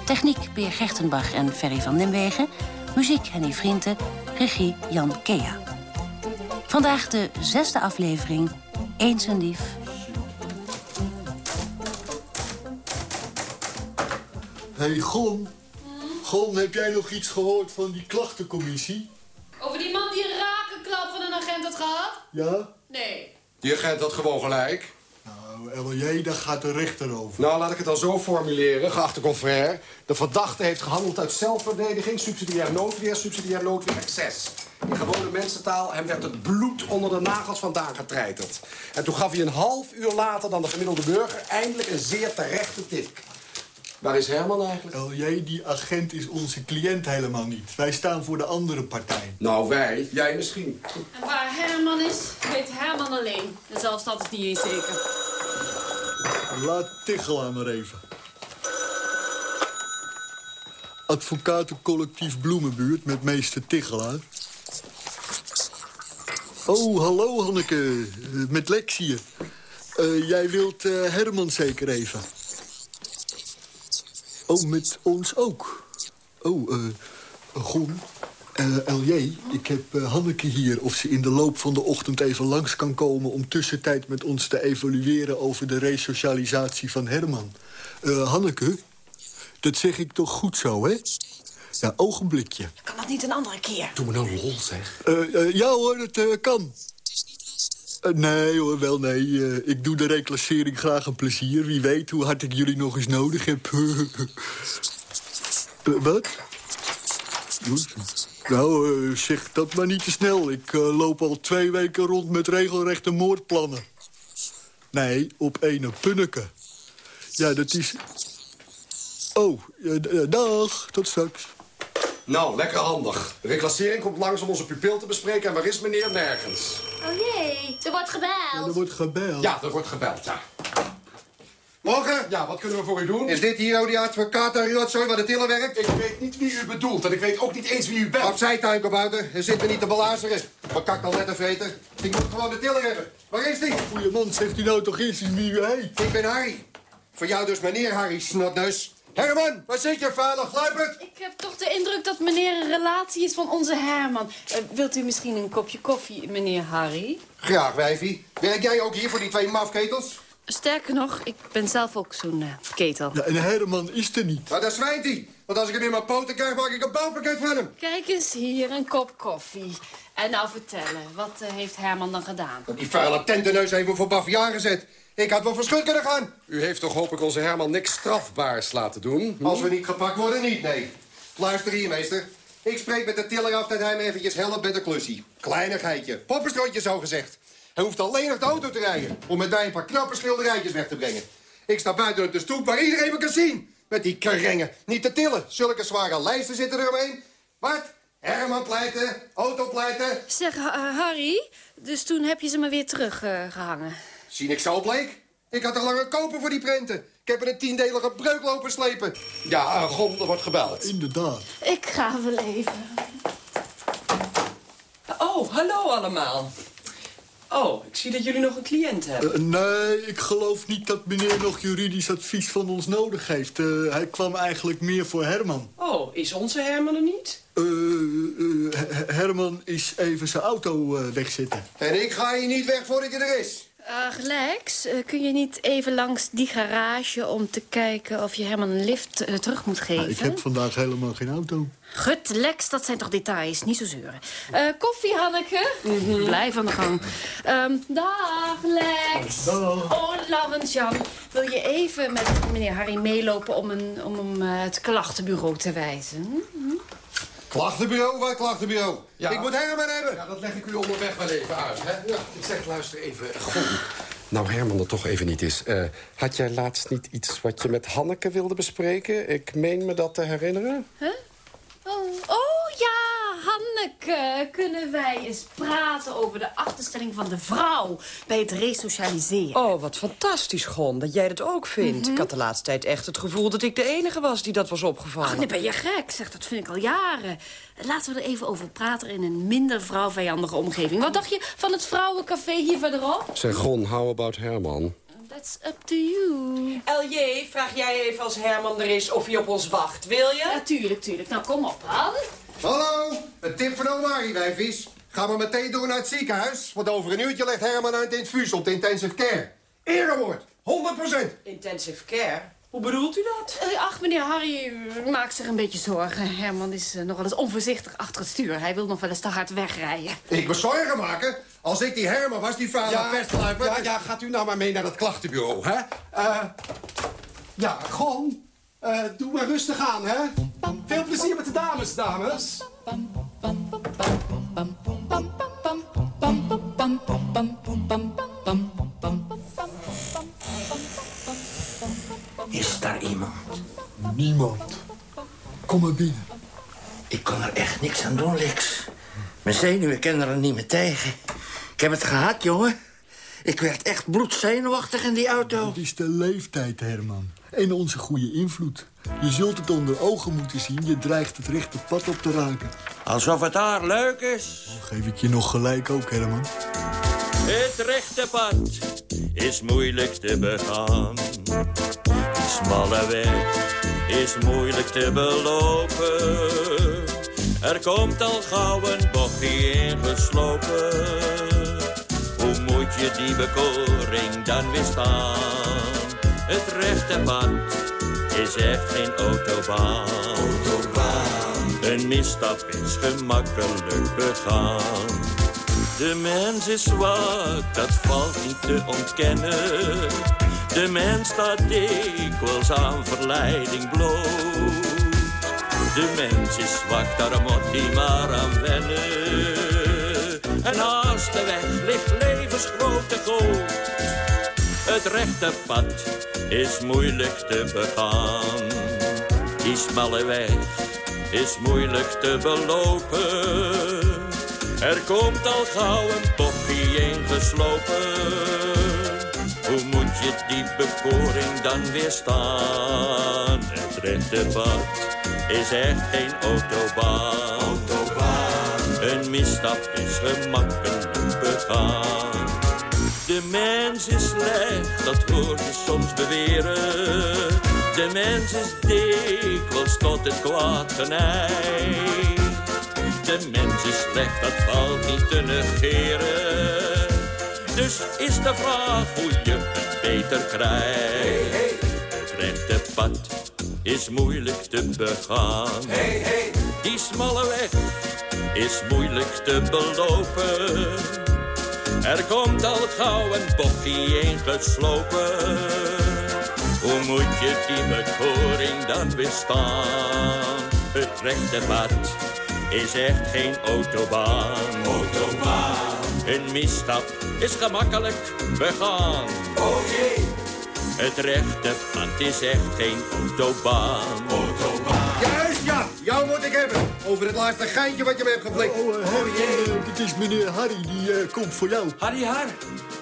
Speaker 10: Techniek Peer Gertenbach en Ferry van Nimwegen. Muziek Henny Vrienden. Regie Jan Kea. Vandaag de zesde aflevering. Eens een lief.
Speaker 6: Hey, Gon. Gon, heb jij nog iets gehoord van die klachtencommissie?
Speaker 11: Over die man die een rakenklap van een agent had gehad?
Speaker 6: Ja?
Speaker 11: Nee.
Speaker 5: Die agent had gewoon gelijk.
Speaker 6: Nou, LJ, daar gaat de rechter over.
Speaker 5: Nou, laat ik het dan zo formuleren, geachte confrère. De verdachte heeft gehandeld uit zelfverdediging, subsidiair noodweer, subsidiair noodweer excess. In gewone mensentaal, hem werd het bloed onder de nagels vandaan getreiterd. En toen gaf hij een half uur later dan de gemiddelde burger eindelijk een zeer terechte tik. Waar is Herman eigenlijk?
Speaker 6: LJ, die agent is onze cliënt helemaal niet. Wij staan voor de andere partij.
Speaker 5: Nou, wij. Jij misschien.
Speaker 11: En waar Herman is, weet Herman alleen. En zelfs dat is niet eens zeker.
Speaker 6: Laat Tichelaar maar even. Advocatencollectief Bloemenbuurt met meester Tichelaar. Oh, hallo Hanneke, Eh, met Lex hier. Eh, jij wilt eh, Herman zeker even? Oh, met ons ook. Oh, eh, Gon, eh, LJ, ik heb eh, Hanneke hier... of ze in de loop van de ochtend even langs kan komen... om tussentijd met ons te evalueren over de resocialisatie van Herman. Eh, Hanneke, dat zeg ik toch goed zo, hè? Ja, ogenblikje.
Speaker 13: Kan dat niet een andere keer?
Speaker 5: Doe me nou lol, zeg.
Speaker 6: Ja hoor, dat eh, kan. Eh, nee hoor, wel nee. Eh, ik doe de reclassering graag een plezier. Wie weet hoe hard ik jullie nog eens nodig heb. <laughs> Eh, wat? Nou, zeg dat maar niet te snel. Ik loop al twee weken rond met regelrechte moordplannen. Nee, op ene punneke. Ja, dat is... Oh, dag, tot straks.
Speaker 5: Nou, lekker handig. De reclassering komt langs om onze pupil te bespreken. En waar is meneer? Nergens.
Speaker 11: Oh jee, er wordt gebeld.
Speaker 6: Er wordt gebeld.
Speaker 5: Ja, er wordt gebeld, ja. Morgen? Ja, wat kunnen we voor u doen?
Speaker 14: Is dit hier die advocaat uit Rotzooi waar de tiller werkt?
Speaker 5: Ik weet niet wie u bedoelt en ik weet ook niet eens wie u bent.
Speaker 14: Opzij, tuinkabouter. Er zit me niet te belazeren. Wat kan ik net een vreten? Ik moet gewoon de tiller hebben. Waar is die?
Speaker 6: Goeie man, zegt u nou toch eerst eens wie u heet?
Speaker 14: Ik ben Harry. Voor jou dus meneer Harry Snotneus. Herman, waar zit je veilig? Gluipert?
Speaker 11: Ik heb toch de indruk dat meneer een relatie is van onze Herman. Eh, wilt u misschien een kopje koffie, meneer Harry?
Speaker 14: Graag, wijfie. Werk jij ook hier voor die twee mafketels?
Speaker 11: Sterker nog, ik ben zelf ook zo'n eh, ketel.
Speaker 6: Ja, en Herman is er niet.
Speaker 14: Nou, daar zwijnt hij. Want als ik hem in mijn poten krijg, maak ik een bouwpakket van hem.
Speaker 11: Kijk eens hier, een kop koffie. En nou vertellen, wat eh, heeft Herman dan gedaan?
Speaker 14: Die vuile tentenneus heeft me voor baviaan gezet. Ik had wel verschut kunnen gaan.
Speaker 5: U heeft toch hoop ik onze Herman niks strafbaars laten doen? Hm?
Speaker 14: Als we niet gepakt worden, niet, nee. Luister hier, meester. Ik spreek met de tiller af dat hij me eventjes helpt met de klussie. Kleinigheidje. Popperstrootje zo gezegd. Hij hoeft alleen nog de auto te rijden... om met mij een paar knappe schilderijtjes weg te brengen. Ik sta buiten op de stoep waar iedereen me kan zien. Met die krengen. Niet te tillen. Zulke zware lijsten zitten er omheen. Wat? Herman pleiten, auto pleiten.
Speaker 11: Zeg, eh, Harry, dus toen heb je ze maar weer teruggehangen.
Speaker 14: Zie ik zo bleek? Ik had er langer kopen voor die prenten. Ik heb er een tiendelige breuk lopen slepen.
Speaker 5: Ja, uh, Gon, er wordt gebeld.
Speaker 6: Inderdaad.
Speaker 11: Ik ga wel even.
Speaker 13: Oh, hallo allemaal. Oh, ik zie dat jullie nog een cliënt hebben.
Speaker 6: Eh, nee, ik geloof niet dat meneer nog juridisch advies van ons nodig heeft. Eh, hij kwam eigenlijk meer voor Herman.
Speaker 13: Oh, is onze Herman er niet?
Speaker 6: Her- Herman is even zijn auto eh, wegzetten.
Speaker 14: En ik ga hier niet weg voordat je er is.
Speaker 11: Ach, Lex, eh, kun je niet even langs die garage om te kijken of je Herman een lift eh, terug moet geven?
Speaker 6: Nou, ik heb vandaag helemaal geen auto.
Speaker 11: Gut, Lex, dat zijn toch details, niet zo zeuren. Eh, koffie, Hanneke? Blijf aan de gang. Ehm, dag, Lex. Oh, Laurens Jan, wil je even met meneer Harry meelopen om, een, om hem eh, het klachtenbureau te wijzen?
Speaker 14: Klachtenbureau, waar klachtenbureau?
Speaker 5: Ja.
Speaker 14: Ik moet Herman hebben.
Speaker 5: Ja, dat leg ik u onderweg wel even uit, hè? Ja, ik zeg, luister even. Gon. Nou, Herman er toch even niet is. eh, had jij laatst niet iets wat je met Hanneke wilde bespreken? Ik meen me dat te herinneren.
Speaker 11: Huh? Oh, oh ja, Hanneke. Kunnen wij eens praten over de achterstelling van de vrouw bij het resocialiseren?
Speaker 13: Oh, wat fantastisch, Gon, dat jij dat ook vindt. Ik had de laatste tijd echt het gevoel dat ik de enige was die dat was opgevallen.
Speaker 11: Ach, nee, ben je gek? Zeg, dat vind ik al jaren. Laten we er even over praten in een minder vrouwvijandige omgeving. Wat dacht je van het vrouwencafé hier verderop?
Speaker 5: Zeg, Gon, how about Herman?
Speaker 11: That's up to you.
Speaker 13: LJ, vraag jij even als Herman er is of hij op ons wacht, wil je?
Speaker 11: Ja, tuurlijk, tuurlijk. Nou, kom op, Han.
Speaker 14: Hallo, een tip van oma Harry, wijfies. Ga maar meteen door naar het ziekenhuis. Want over een uurtje legt Herman uit in het infuus op de intensive care. Erewoord, 100%.
Speaker 13: Intensive care? Hoe bedoelt u dat?
Speaker 11: Eh, ach, meneer Harry u maakt zich een beetje zorgen. Herman is uh, nog wel eens onvoorzichtig achter het stuur. Hij wil nog wel eens te hard wegrijden.
Speaker 14: Ik me zorgen maken? Als ik die Herman was, die vuile
Speaker 5: Ja,
Speaker 14: pestluiper...
Speaker 5: ja, ja, gaat u nou maar mee naar dat klachtenbureau, hè? Eh, ja, eh, doe maar rustig aan, hè? Veel plezier met de dames, dames.
Speaker 6: Niemand. Kom maar binnen.
Speaker 9: Ik kon er echt niks aan doen, Lex. Mijn zenuwen kennen er niet meer tegen. Ik heb het gehad, jongen. Ik werd echt bloedzenuwachtig in die auto.
Speaker 6: Het is de leeftijd, Herman. En onze goede invloed. Je zult het onder ogen moeten zien. Je dreigt het rechte pad op te raken.
Speaker 9: Alsof het daar leuk is.
Speaker 6: Geef ik je nog gelijk ook, Herman.
Speaker 4: Het rechte pad is moeilijk te begaan. Die smalle weg is moeilijk te belopen. Er komt al gauw een bochtje ingeslopen. Hoe moet je die bekoring dan weerstaan? Het rechte pad is echt geen autobaan. Een misstap is gemakkelijk begaan. De mens is zwak, dat valt niet te ontkennen. De mens staat dikwijls aan verleiding bloot. De mens is zwak, daar moet hij maar aan wennen. En naast de weg ligt levensgrote goot. Het rechte pad is moeilijk te begaan. Die smalle weg is moeilijk te belopen. Er komt al gauw een bochtje ingeslopen. Hoe moet je die bekoring dan weerstaan? Het rechte pad is echt geen autobaan. Een misstap is gemakkelijk begaan. De mens is slecht, dat hoor je soms beweren. De mens is dikwijls tot het kwaad geneigd. De mens is slecht, dat valt niet te negeren. Dus is de vraag hoe je het beter krijgt. Het rechte pad is moeilijk te begaan. Die smalle weg is moeilijk te belopen. Er komt al gauw een bochtje ingeslopen. Hoe moet je die bekoring dan weerstaan? Het rechte pad is echt geen autobaan. Autobaan. Een misstap is gemakkelijk begaan. Oh jee. Het rechte pad is echt geen autobaan. Autobaan.
Speaker 14: Juist, ja. Jou moet ik hebben. Over het laatste geintje wat je me hebt geflikt.
Speaker 6: Oh, uh, Herman, uh, het is meneer Harry, die uh, komt voor jou.
Speaker 9: Harry Har,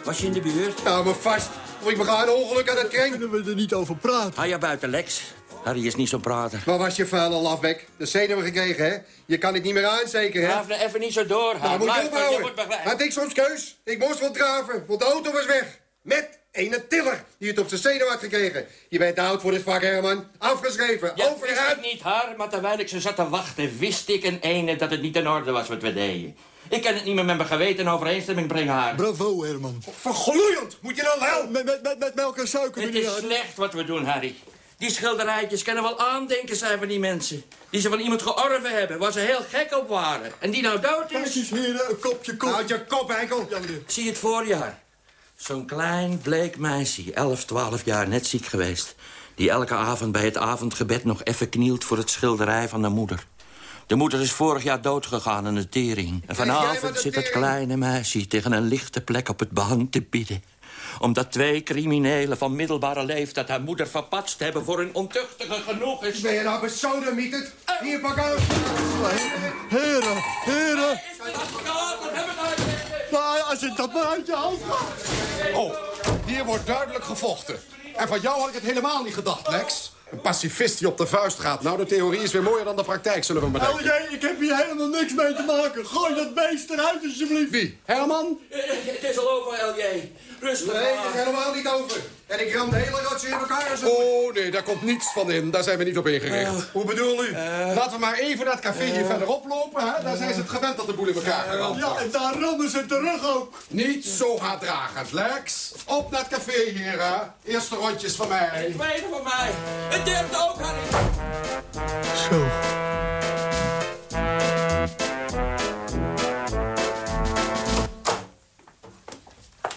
Speaker 9: was je in de buurt?
Speaker 14: Nou, me vast. Of ik ga een ongeluk aan het kring.
Speaker 6: Kunnen we er niet over praten?
Speaker 9: Ga je buiten, Lex? Harry is niet zo'n prater.
Speaker 14: Waar was je vuile lafbek? De zenuwen gekregen, hè? Je kan het niet meer aan, zeker, hè?
Speaker 9: Graaf nou even niet zo door,
Speaker 14: Nou, moet je ophouden. Had ik soms keus? Ik moest wel draven, want de auto was weg. Met ene tiller die het op zijn zenuw had gekregen. Je bent te oud voor dit vak, Herman. Afgeschreven,
Speaker 4: Ja,
Speaker 14: over
Speaker 4: wist
Speaker 14: en uit.
Speaker 4: ik niet, haar, maar terwijl ik ze zat te wachten... wist ik een ene dat het niet in orde was wat we deden. Ik kan het niet meer met mijn geweten in overeenstemming brengen, haar.
Speaker 6: Bravo, Herman.
Speaker 14: Vergloeiend, moet je nou wel?
Speaker 6: Met, met, met, met melk en suiker,
Speaker 4: Het is slecht wat we doen, Harry. Die schilderijtjes kunnen wel aandenken zijn van die mensen. Die ze van iemand georven hebben, waar ze heel gek op waren. En die nou dood
Speaker 6: Kijk
Speaker 4: is.
Speaker 6: eens, heren, een kopje koffie.
Speaker 14: Houd je kop, enkel.
Speaker 6: Ja, meneer.
Speaker 4: Zie het voorjaar. Zo'n klein, bleek meisje, 11, 12 jaar, net ziek geweest. Die elke avond bij het avondgebed nog even knielt voor het schilderij van de moeder. De moeder is vorig jaar doodgegaan aan de tering. En vanavond zit dat
Speaker 14: tering?
Speaker 4: kleine meisje tegen een lichte plek op het behang te bieden omdat twee criminelen van middelbare leeftijd haar moeder verpatst hebben voor hun ontuchtige genoeg is.
Speaker 14: Ben je nou besodemieterd? Hier, pak.
Speaker 6: Heren, heren.
Speaker 4: Nou,
Speaker 6: als je dat maar uit je hand gaat.
Speaker 5: Oh, hier wordt duidelijk gevochten. En van jou had ik het helemaal niet gedacht, Lex.
Speaker 15: Een pacifist die op de vuist gaat. Nou, de theorie is weer mooier dan de praktijk, zullen we maar denken.
Speaker 6: LJ, ik heb hier helemaal niks mee te maken. Gooi dat beest eruit, alsjeblieft.
Speaker 15: Wie? Herman?
Speaker 16: Het is al over, LJ. Rustig
Speaker 14: Nee, het is helemaal niet over. En ik ram de hele rotje in elkaar. Zo.
Speaker 15: Oh, nee, daar komt niets van in. Daar zijn we niet op ingericht.
Speaker 14: Hoe bedoel u?
Speaker 15: Laten we maar even dat café hier verderop lopen. Hè? Daar zijn ze het gewend dat de boel in elkaar geramd
Speaker 6: Ja, en daar rammen ze terug ook.
Speaker 15: Niet zo haatdragend, Lex. Op naar het café hier, hè. Eerste rondjes van mij.
Speaker 16: Tweede van mij. Het derde ook, Harry.
Speaker 6: Zo.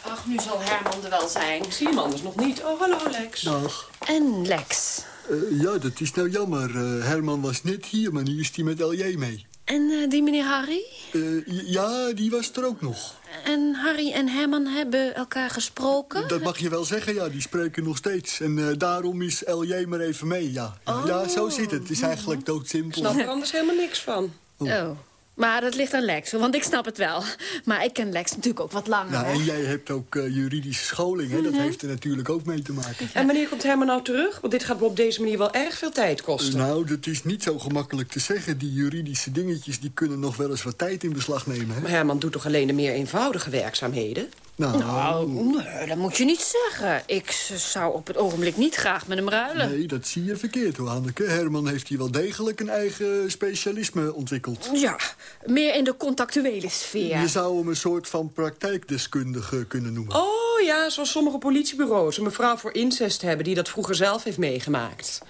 Speaker 11: Ach, nu zal Herman er wel zijn.
Speaker 13: Ik zie hem anders nog niet. Oh, hallo Lex.
Speaker 6: Dag.
Speaker 11: En Lex.
Speaker 6: Eh, ja, dat is nou jammer. Eh, Herman was net hier, maar nu is hij met LJ mee.
Speaker 11: En eh, die meneer Harry?
Speaker 6: Eh, ja, die was er ook nog.
Speaker 11: En Harry en Herman hebben elkaar gesproken?
Speaker 6: Dat mag je wel zeggen, ja. Die spreken nog steeds. En eh, daarom is LJ maar even mee, ja. Ja, zo zit het. Het is eigenlijk
Speaker 13: Ik
Speaker 6: doodsimpel.
Speaker 13: snap er anders helemaal niks van.
Speaker 11: Oh. Maar dat ligt aan Lex, want ik snap het wel. Maar ik ken Lex natuurlijk ook wat langer. Hè?
Speaker 6: en jij hebt ook eh, juridische scholing, hè? Dat
Speaker 11: Mhm.
Speaker 6: heeft er natuurlijk ook mee te maken.
Speaker 13: En wanneer komt Herman nou terug? Want dit gaat me op deze manier wel erg veel tijd kosten.
Speaker 6: Nou, dat is niet zo gemakkelijk te zeggen. Die juridische dingetjes die kunnen nog wel eens wat tijd in beslag nemen. Hè?
Speaker 13: Maar Herman doet toch alleen de meer eenvoudige werkzaamheden?
Speaker 6: Nou,
Speaker 11: Nou, nee, dat moet je niet zeggen. Ik zou op het ogenblik niet graag met hem ruilen.
Speaker 6: nee, dat zie je verkeerd hoor, Hanneke. Herman heeft hier wel degelijk een eigen specialisme ontwikkeld.
Speaker 11: Ja, meer in de contactuele sfeer.
Speaker 6: Je zou hem een soort van praktijkdeskundige kunnen noemen.
Speaker 13: Oh ja, zoals sommige politiebureaus. Een mevrouw voor incest hebben die dat vroeger zelf heeft meegemaakt.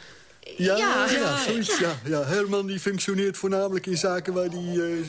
Speaker 6: Ja,
Speaker 11: Ja.
Speaker 6: ja, zoiets, ja. ja. Herman die functioneert voornamelijk in zaken waar hij eh,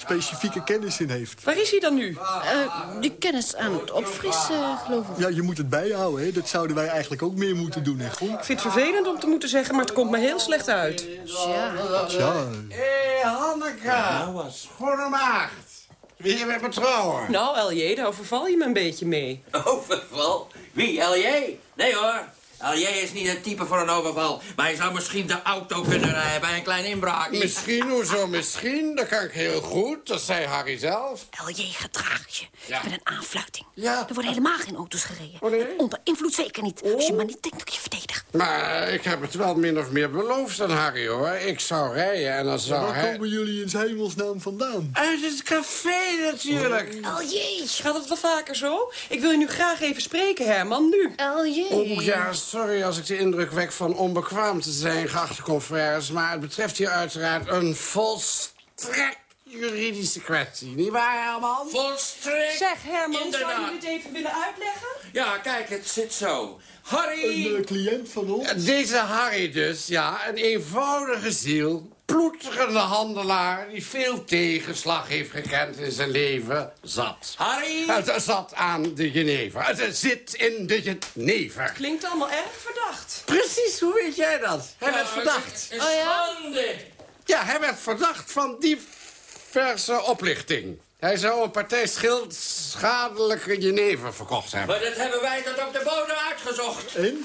Speaker 6: specifieke kennis in heeft.
Speaker 13: Waar is hij dan nu?
Speaker 11: Eh, die kennis aan het opfrissen, geloof ik.
Speaker 6: Ja, je moet het bijhouden, hè. Dat zouden wij eigenlijk ook meer moeten doen, hè?
Speaker 13: Ik vind het vervelend om te moeten zeggen, maar het komt me heel slecht uit.
Speaker 11: Ja.
Speaker 6: Ja,
Speaker 5: Hé, Hanneke. Schone maagd. Wil je met me trouwen?
Speaker 13: Nou, LJ, daar overval je me een beetje mee. <laughs>
Speaker 4: Overval? Wie, LJ? Nee hoor. LJ is niet het type voor een overval. Maar hij zou misschien de auto kunnen rijden bij een klein inbraak.
Speaker 5: Misschien, hoezo misschien? Dat kan ik heel goed. Dat zei Harry zelf.
Speaker 17: LJ, gedraag je.
Speaker 5: Ja.
Speaker 17: Met een aanfluiting.
Speaker 5: Ja.
Speaker 17: Er worden helemaal geen auto's gereden.
Speaker 5: Oh, nee?
Speaker 17: Onder invloed zeker niet. Als je maar niet denkt dat ik je verdedig.
Speaker 5: Maar ik heb het wel min of meer beloofd aan Harry, hoor. Ik zou rijden en dan zou
Speaker 6: waar
Speaker 5: hij...
Speaker 6: komen jullie in 's hemelsnaam vandaan?
Speaker 5: Uit het café natuurlijk.
Speaker 13: LJ! Gaat het wel vaker zo? Ik wil je nu graag even spreken, Herman, nu.
Speaker 11: LJ.
Speaker 5: Oh ja, sorry als ik de indruk wek van onbekwaam te zijn, geachte confrères. Maar het betreft hier uiteraard een volstrekt juridische kwestie. Niet waar, Herman?
Speaker 4: Volstrekt.
Speaker 13: Zeg, Herman, zou
Speaker 4: Inderdaad.
Speaker 13: je dit even willen uitleggen?
Speaker 4: Ja, kijk, het zit zo. Harry!
Speaker 6: Een eh, cliënt van ons?
Speaker 5: Deze Harry dus, ja, een eenvoudige ziel. Ploeterende handelaar die veel tegenslag heeft gekend in zijn leven. Zat.
Speaker 4: Harry!
Speaker 5: Het zat aan de jenever. Het zit in de jenever.
Speaker 13: Klinkt allemaal erg verdacht.
Speaker 5: Precies, hoe weet jij dat? Hij werd verdacht.
Speaker 4: Een schande!
Speaker 5: Ja, hij werd verdacht van diverse oplichting. Hij zou een partij schild schadelijke jenever verkocht hebben.
Speaker 4: Maar dat hebben wij tot op de bodem uitgezocht.
Speaker 6: En?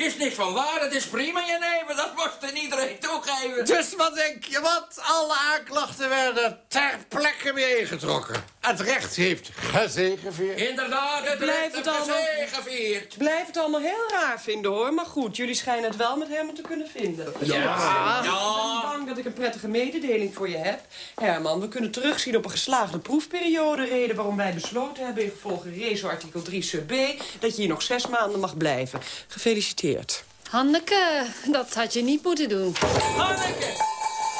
Speaker 4: Is niks van waar, het is prima, je nemen. Dat moest er iedereen toegeven.
Speaker 5: Dus wat denk je wat? Alle aanklachten werden ter plekke weer ingetrokken. Het recht heeft gezegeveerd.
Speaker 4: Inderdaad, het
Speaker 13: Blijft
Speaker 4: recht
Speaker 13: het
Speaker 4: heeft
Speaker 13: allemaal-
Speaker 4: gezegevierd.
Speaker 13: Blijf het allemaal heel raar vinden, hoor. Maar goed, jullie schijnen het wel met Herman te kunnen vinden.
Speaker 4: Ja.
Speaker 13: Ik ben bang dat ik een prettige mededeling voor je heb. Herman, we kunnen terugzien op een geslaagde proefperiode. Reden waarom wij besloten hebben in gevolge reso artikel 3 sub b... dat je hier nog zes maanden mag blijven. Gefeliciteerd.
Speaker 11: Hanneke, dat had je niet moeten doen.
Speaker 4: Hanneke!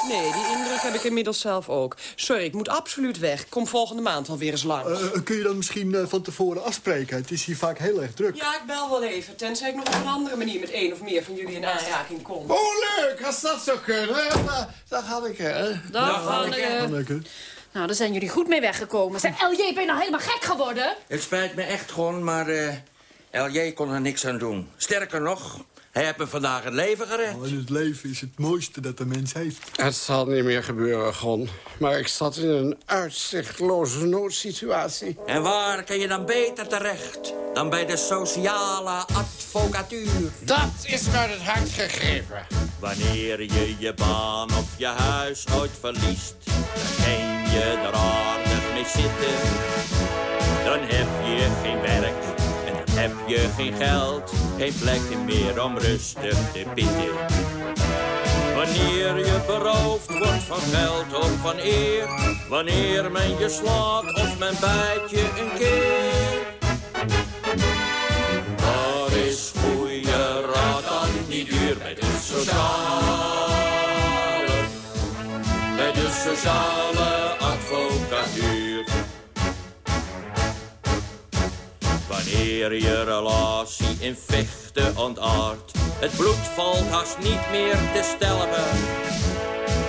Speaker 13: Nee, die indruk heb ik inmiddels zelf ook. Sorry, ik moet absoluut weg. Ik kom volgende maand alweer eens langs.
Speaker 6: Eh, kun je dan misschien eh, van tevoren afspreken? Het is hier vaak heel erg druk.
Speaker 13: Ja, ik bel wel even. Tenzij ik nog op een andere manier met één of meer van jullie in aanraking kom.
Speaker 5: Oh, leuk, als dat zou kunnen. Dan, dan had ik... hè.
Speaker 11: Dag, Hanneke.
Speaker 6: Hanneke.
Speaker 11: Nou, daar zijn jullie goed mee weggekomen. Zeg, LJ, ben je nou helemaal gek geworden?
Speaker 4: Het spijt me echt gewoon, maar eh, LJ kon er niks aan doen. Sterker nog, hij heeft me vandaag het leven gered.
Speaker 6: Oh, het leven is het mooiste dat de mens heeft.
Speaker 5: Het zal niet meer gebeuren, Gon. Maar ik zat in een uitzichtloze noodsituatie.
Speaker 4: En waar kan je dan beter terecht dan bij de sociale advocatuur?
Speaker 5: Dat is me het hart gegrepen.
Speaker 16: Wanneer je je baan of je huis ooit verliest, dan je er aardig mee zitten. Dan heb je geen werk
Speaker 4: heb je geen geld, geen plek meer om rustig te pitten. Wanneer je beroofd wordt van geld of van eer, wanneer men je slaat of men bijt je een keer. Daar is goeie raad aan niet duur bij de sociale, bij de sociale advocatuur. Wanneer je relatie in vechten ontaart, het bloed valt haast niet meer te stelpen.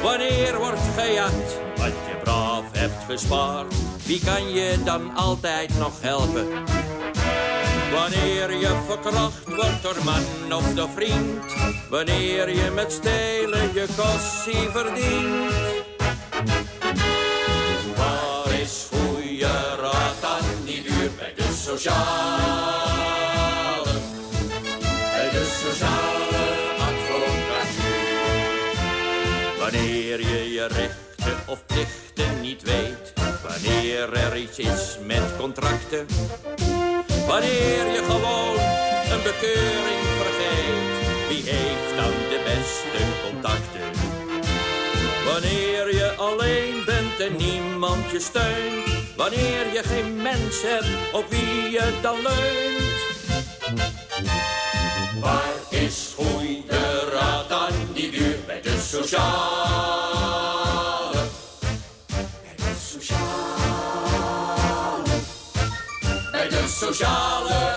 Speaker 4: Wanneer wordt gejat, wat je braaf hebt gespaard, wie kan je dan altijd nog helpen? Wanneer je verkracht wordt door man of door vriend, wanneer je met stelen je kostie verdient. Sociale, de sociale advocatuur? Wanneer je je rechten of plichten niet weet, wanneer er iets is met contracten, wanneer je gewoon een bekeuring vergeet, wie heeft dan de beste contacten? Wanneer je alleen bent en niemand je steunt, wanneer je geen mens hebt op wie je dan leunt. Waar is goeie raad aan die duur bij de sociale? Bij de sociale. Bij de sociale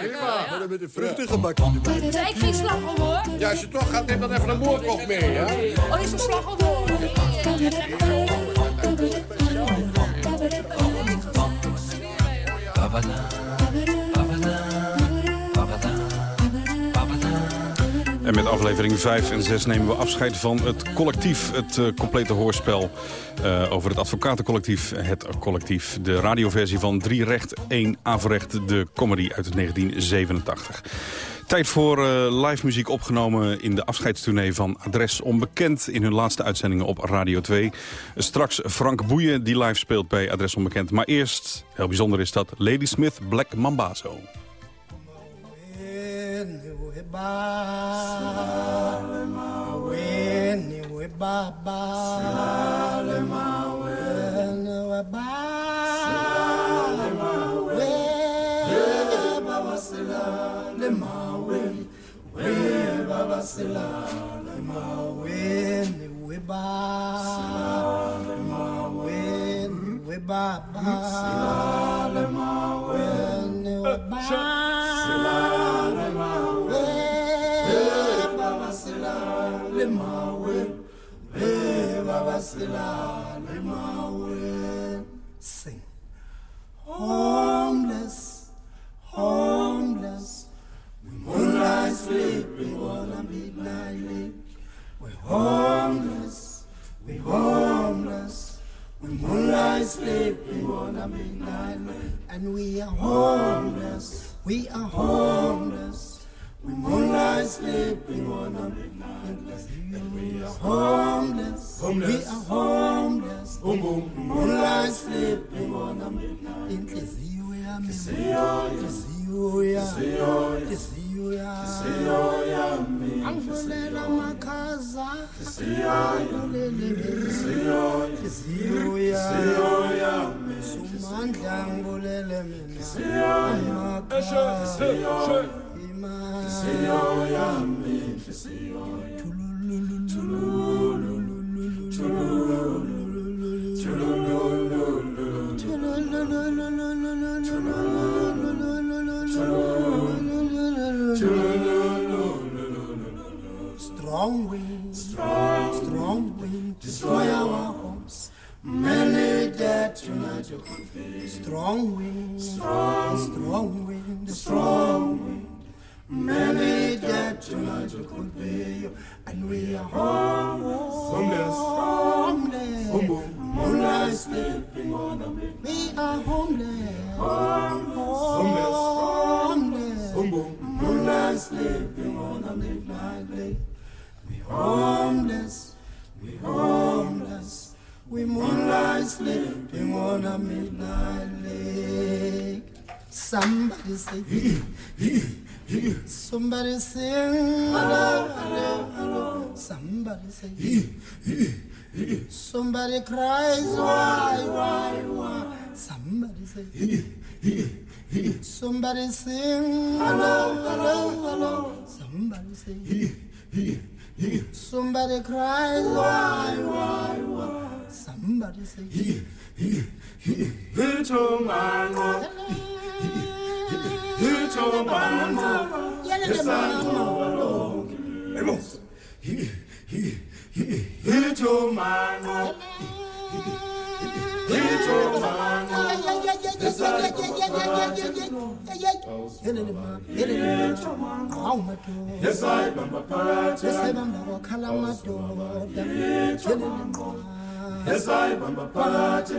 Speaker 5: zo.
Speaker 4: Ja,
Speaker 5: met een vruchtengebakje erbij.
Speaker 11: Nee, ik geen slagroom hoor.
Speaker 18: Ja, als je toch gaat, neem dan even een moorkop mee, ja?
Speaker 11: Oh, is een slagroom hoor.
Speaker 3: En met aflevering 5 en 6 nemen we afscheid van het collectief. Het eh, complete hoorspel eh, over het advocatencollectief. Het collectief. De radioversie van 3 recht, 1 averecht. De comedy uit 1987. Tijd voor eh, live muziek opgenomen in de afscheidstournee van Adres Onbekend... in hun laatste uitzendingen op Radio 2. Straks Frank Boeien die live speelt bij Adres Onbekend. Maar eerst, heel bijzonder is dat, Lady Smith Black Mambazo.
Speaker 19: weba weba weba Sing. Homeless, homeless, we moonlight sleeping on a midnight lake. We're homeless, we homeless, we moonlight sleeping on a midnight lake. And we are homeless, we are homeless, we moonlight sleeping on a midnight lake. And we are homeless, we are homeless, boom boom, moonlight sleeping on a midnight lake. Inhliziyo yami, inhliziyo yami, inhliziyo yami, angivulela amakhaza, Strong wind, strong, wind, destroy our homes. Many dead tonight. Strong wind, strong, strong wind, strong wind. Many dead tonight it could be you. And we are homeless, homeless, homeless. Moonlight sleeping on bed. We are homeless, homeless, homeless, homeless. moonlight sleeping on a midnight lake. We homeless, we homeless. We moonlight sleeping on a midnight lake. Somebody say, somebody sing, hello, hello, hello. Somebody say, somebody cries, why, why, why. Somebody say, somebody sing, hello, hello, hello. Somebody say, somebody cries, why, why, why. Somebody say,
Speaker 20: Little man, little man, Yes, I am a party.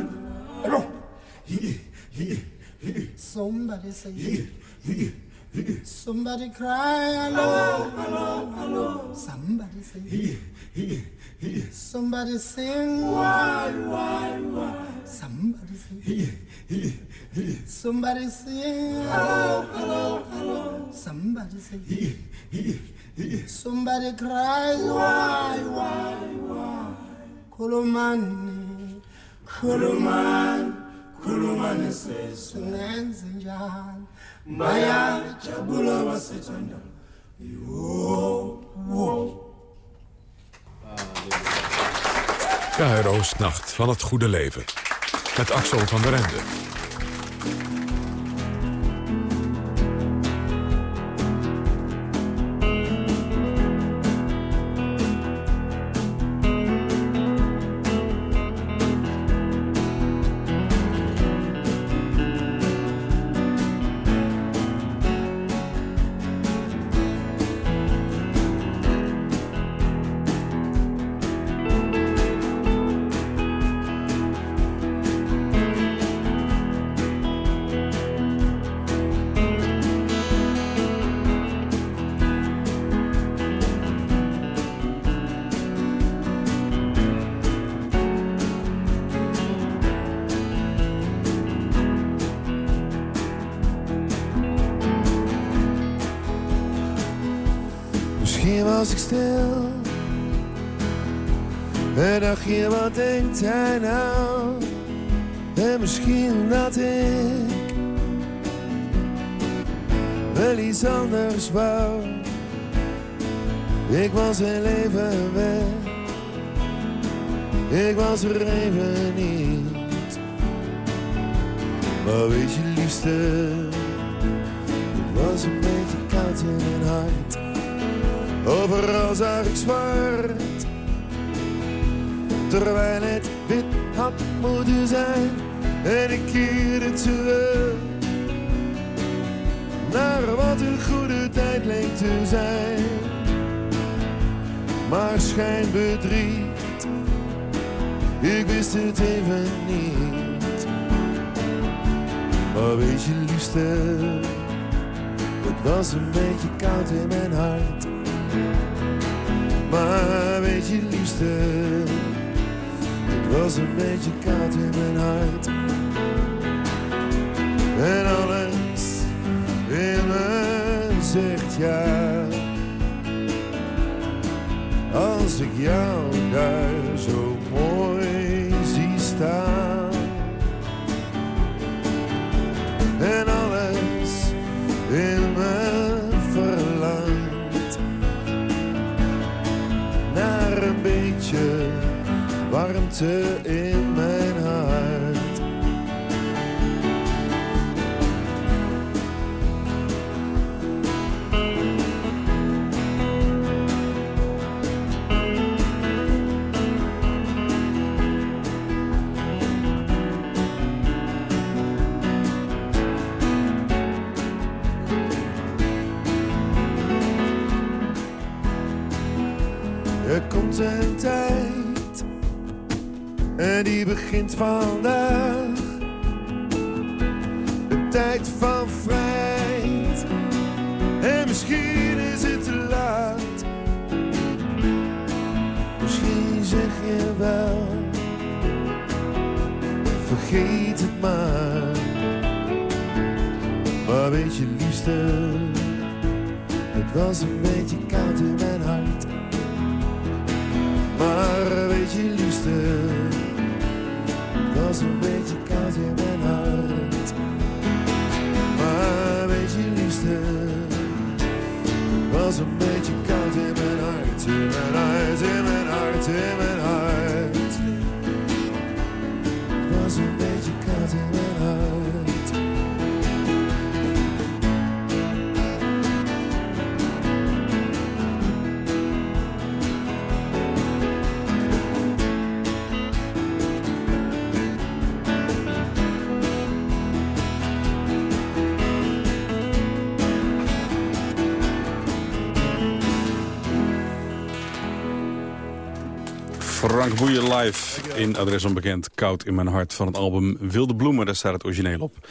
Speaker 19: Yes, I bamba wakhala madoda.
Speaker 20: Yes, I bamba party.
Speaker 19: Somebody say, somebody cry, hello, hello, hello. Somebody say, somebody sing, why, why, why. Somebody say, somebody sing, hello, hello, hello. Somebody say, somebody cries, why, why, why. Kulumani, Kuluman, Kulumani and John, Maya, Jabula was under. Whoa, whoa.
Speaker 2: KRO's Nacht van het Goede Leven. Met Axel van der Ende.
Speaker 21: Was ik stil. En dacht je, wat denkt hij nou? En misschien dat ik wel iets anders wou. Ik was heel even weg. Ik was er even niet. Maar weet je liefste, het was een beetje koud in mijn hart. Overal zag ik zwart. Terwijl het wit had moeten zijn. En ik keerde terug. Naar wat een goede tijd leek te zijn. Maar schijn bedriegt. Ik wist het even niet. Maar weet je liefste. Het was een beetje koud in mijn hart. Maar weet je liefste, het was een beetje koud in mijn hart. En alles in me zegt ja. Als ik jou daar zo mooi zie staan. En alles in een beetje warmte in tijd van
Speaker 3: Boeien live in Adres Onbekend. Koud in mijn hart van het album Wilde Bloemen. Daar staat het origineel op.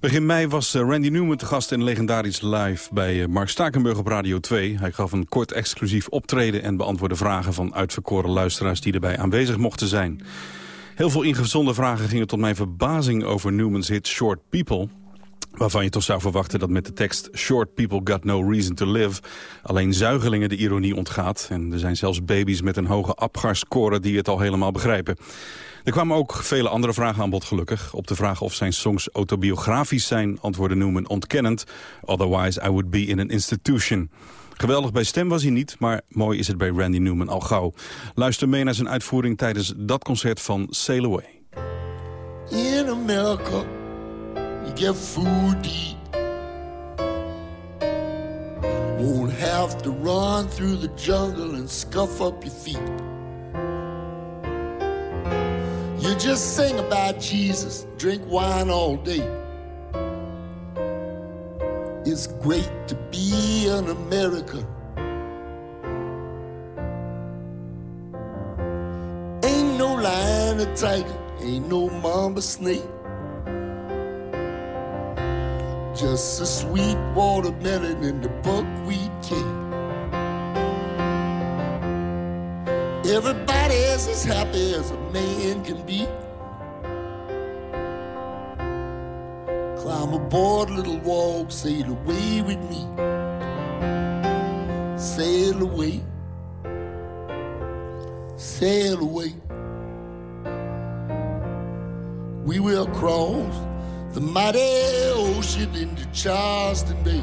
Speaker 3: Begin mei was eh, Randy Newman te gast in legendarisch live bij eh, Mark Stakenburg op Radio 2. Hij gaf een kort exclusief optreden en beantwoordde vragen van uitverkoren luisteraars die erbij aanwezig mochten zijn. Heel veel ingezonde vragen gingen tot mijn verbazing over Newmans hit Short People. Waarvan je toch zou verwachten dat met de tekst Short people got no reason to live... alleen zuigelingen de ironie ontgaat. En er zijn zelfs baby's met een hoge Apgar-score die het al helemaal begrijpen. Er kwamen ook vele andere vragen aan bod gelukkig. Op de vraag of zijn songs autobiografisch zijn, antwoordde Newman ontkennend. Otherwise I would be in an institution. Geweldig bij stem was hij niet, maar mooi is het bij Randy Newman al gauw. Luister mee naar zijn uitvoering tijdens dat concert van Sail Away.
Speaker 22: In America, get food to. Won't have to run through the jungle and scuff up your feet. You just sing about Jesus, drink wine all day. It's great to be an American. Ain't no lion or tiger, ain't no mamba snake. Just a sweet watermelon in the buckwheat cake. Everybody's as happy as a man can be. Climb aboard, little walk, sail away with me. Sail away, sail away. We will cross the mighty ocean into Charleston Bay.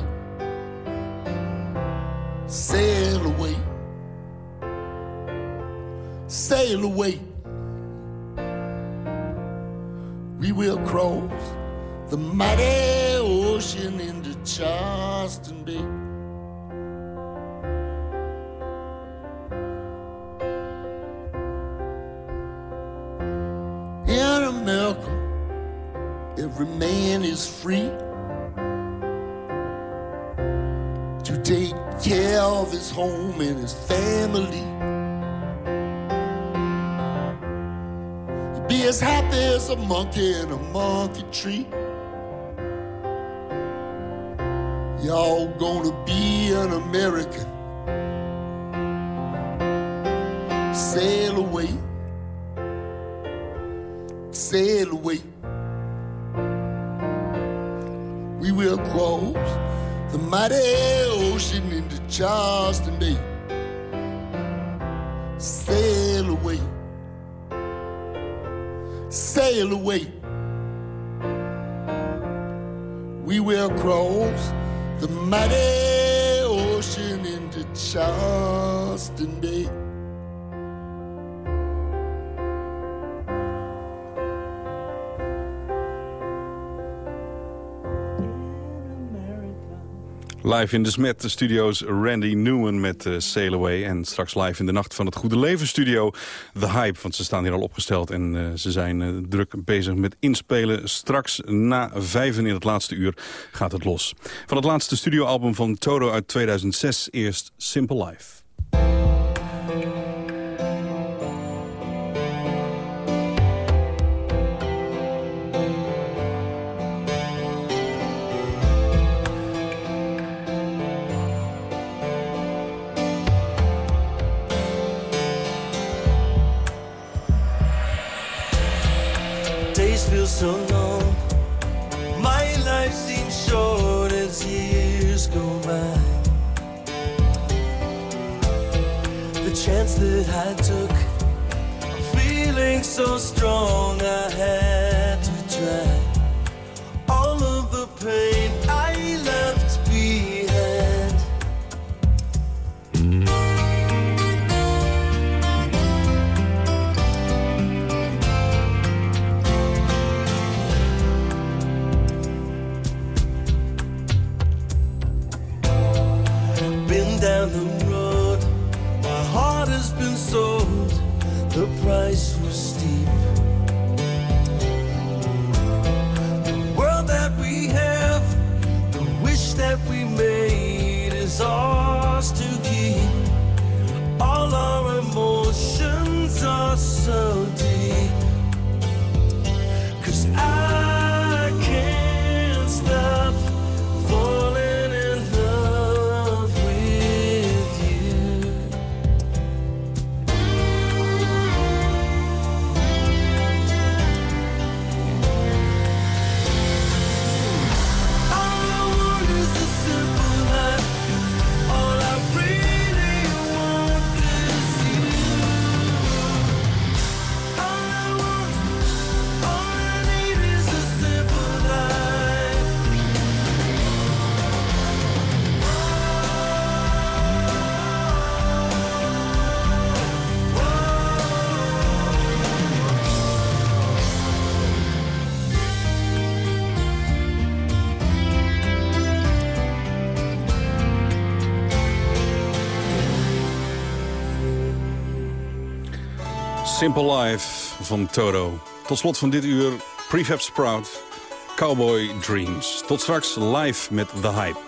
Speaker 22: Sail away, sail away. We will cross the mighty ocean into Charleston Bay. Every man is free to take care of his home and his family. Be as happy as a monkey in a monkey tree. Y'all gonna be an American. Sail away, sail away. Cross the mighty ocean into Charleston Bay. Sail away, sail away. We will cross the mighty
Speaker 3: Live in de Smet studio's Randy Newman met uh, Sail Away. En straks live in de Nacht van het Goede Leven studio The Hype. Want ze staan hier al opgesteld en uh, ze zijn uh, druk bezig met inspelen. Straks na vijven in het laatste uur gaat het los. Van het laatste studioalbum van Toto uit 2006 eerst Simple Life. Simple Life
Speaker 23: van Toto. Tot slot van dit uur Prefab Sprout, Cowboy Dreams. Tot straks live met The Hype.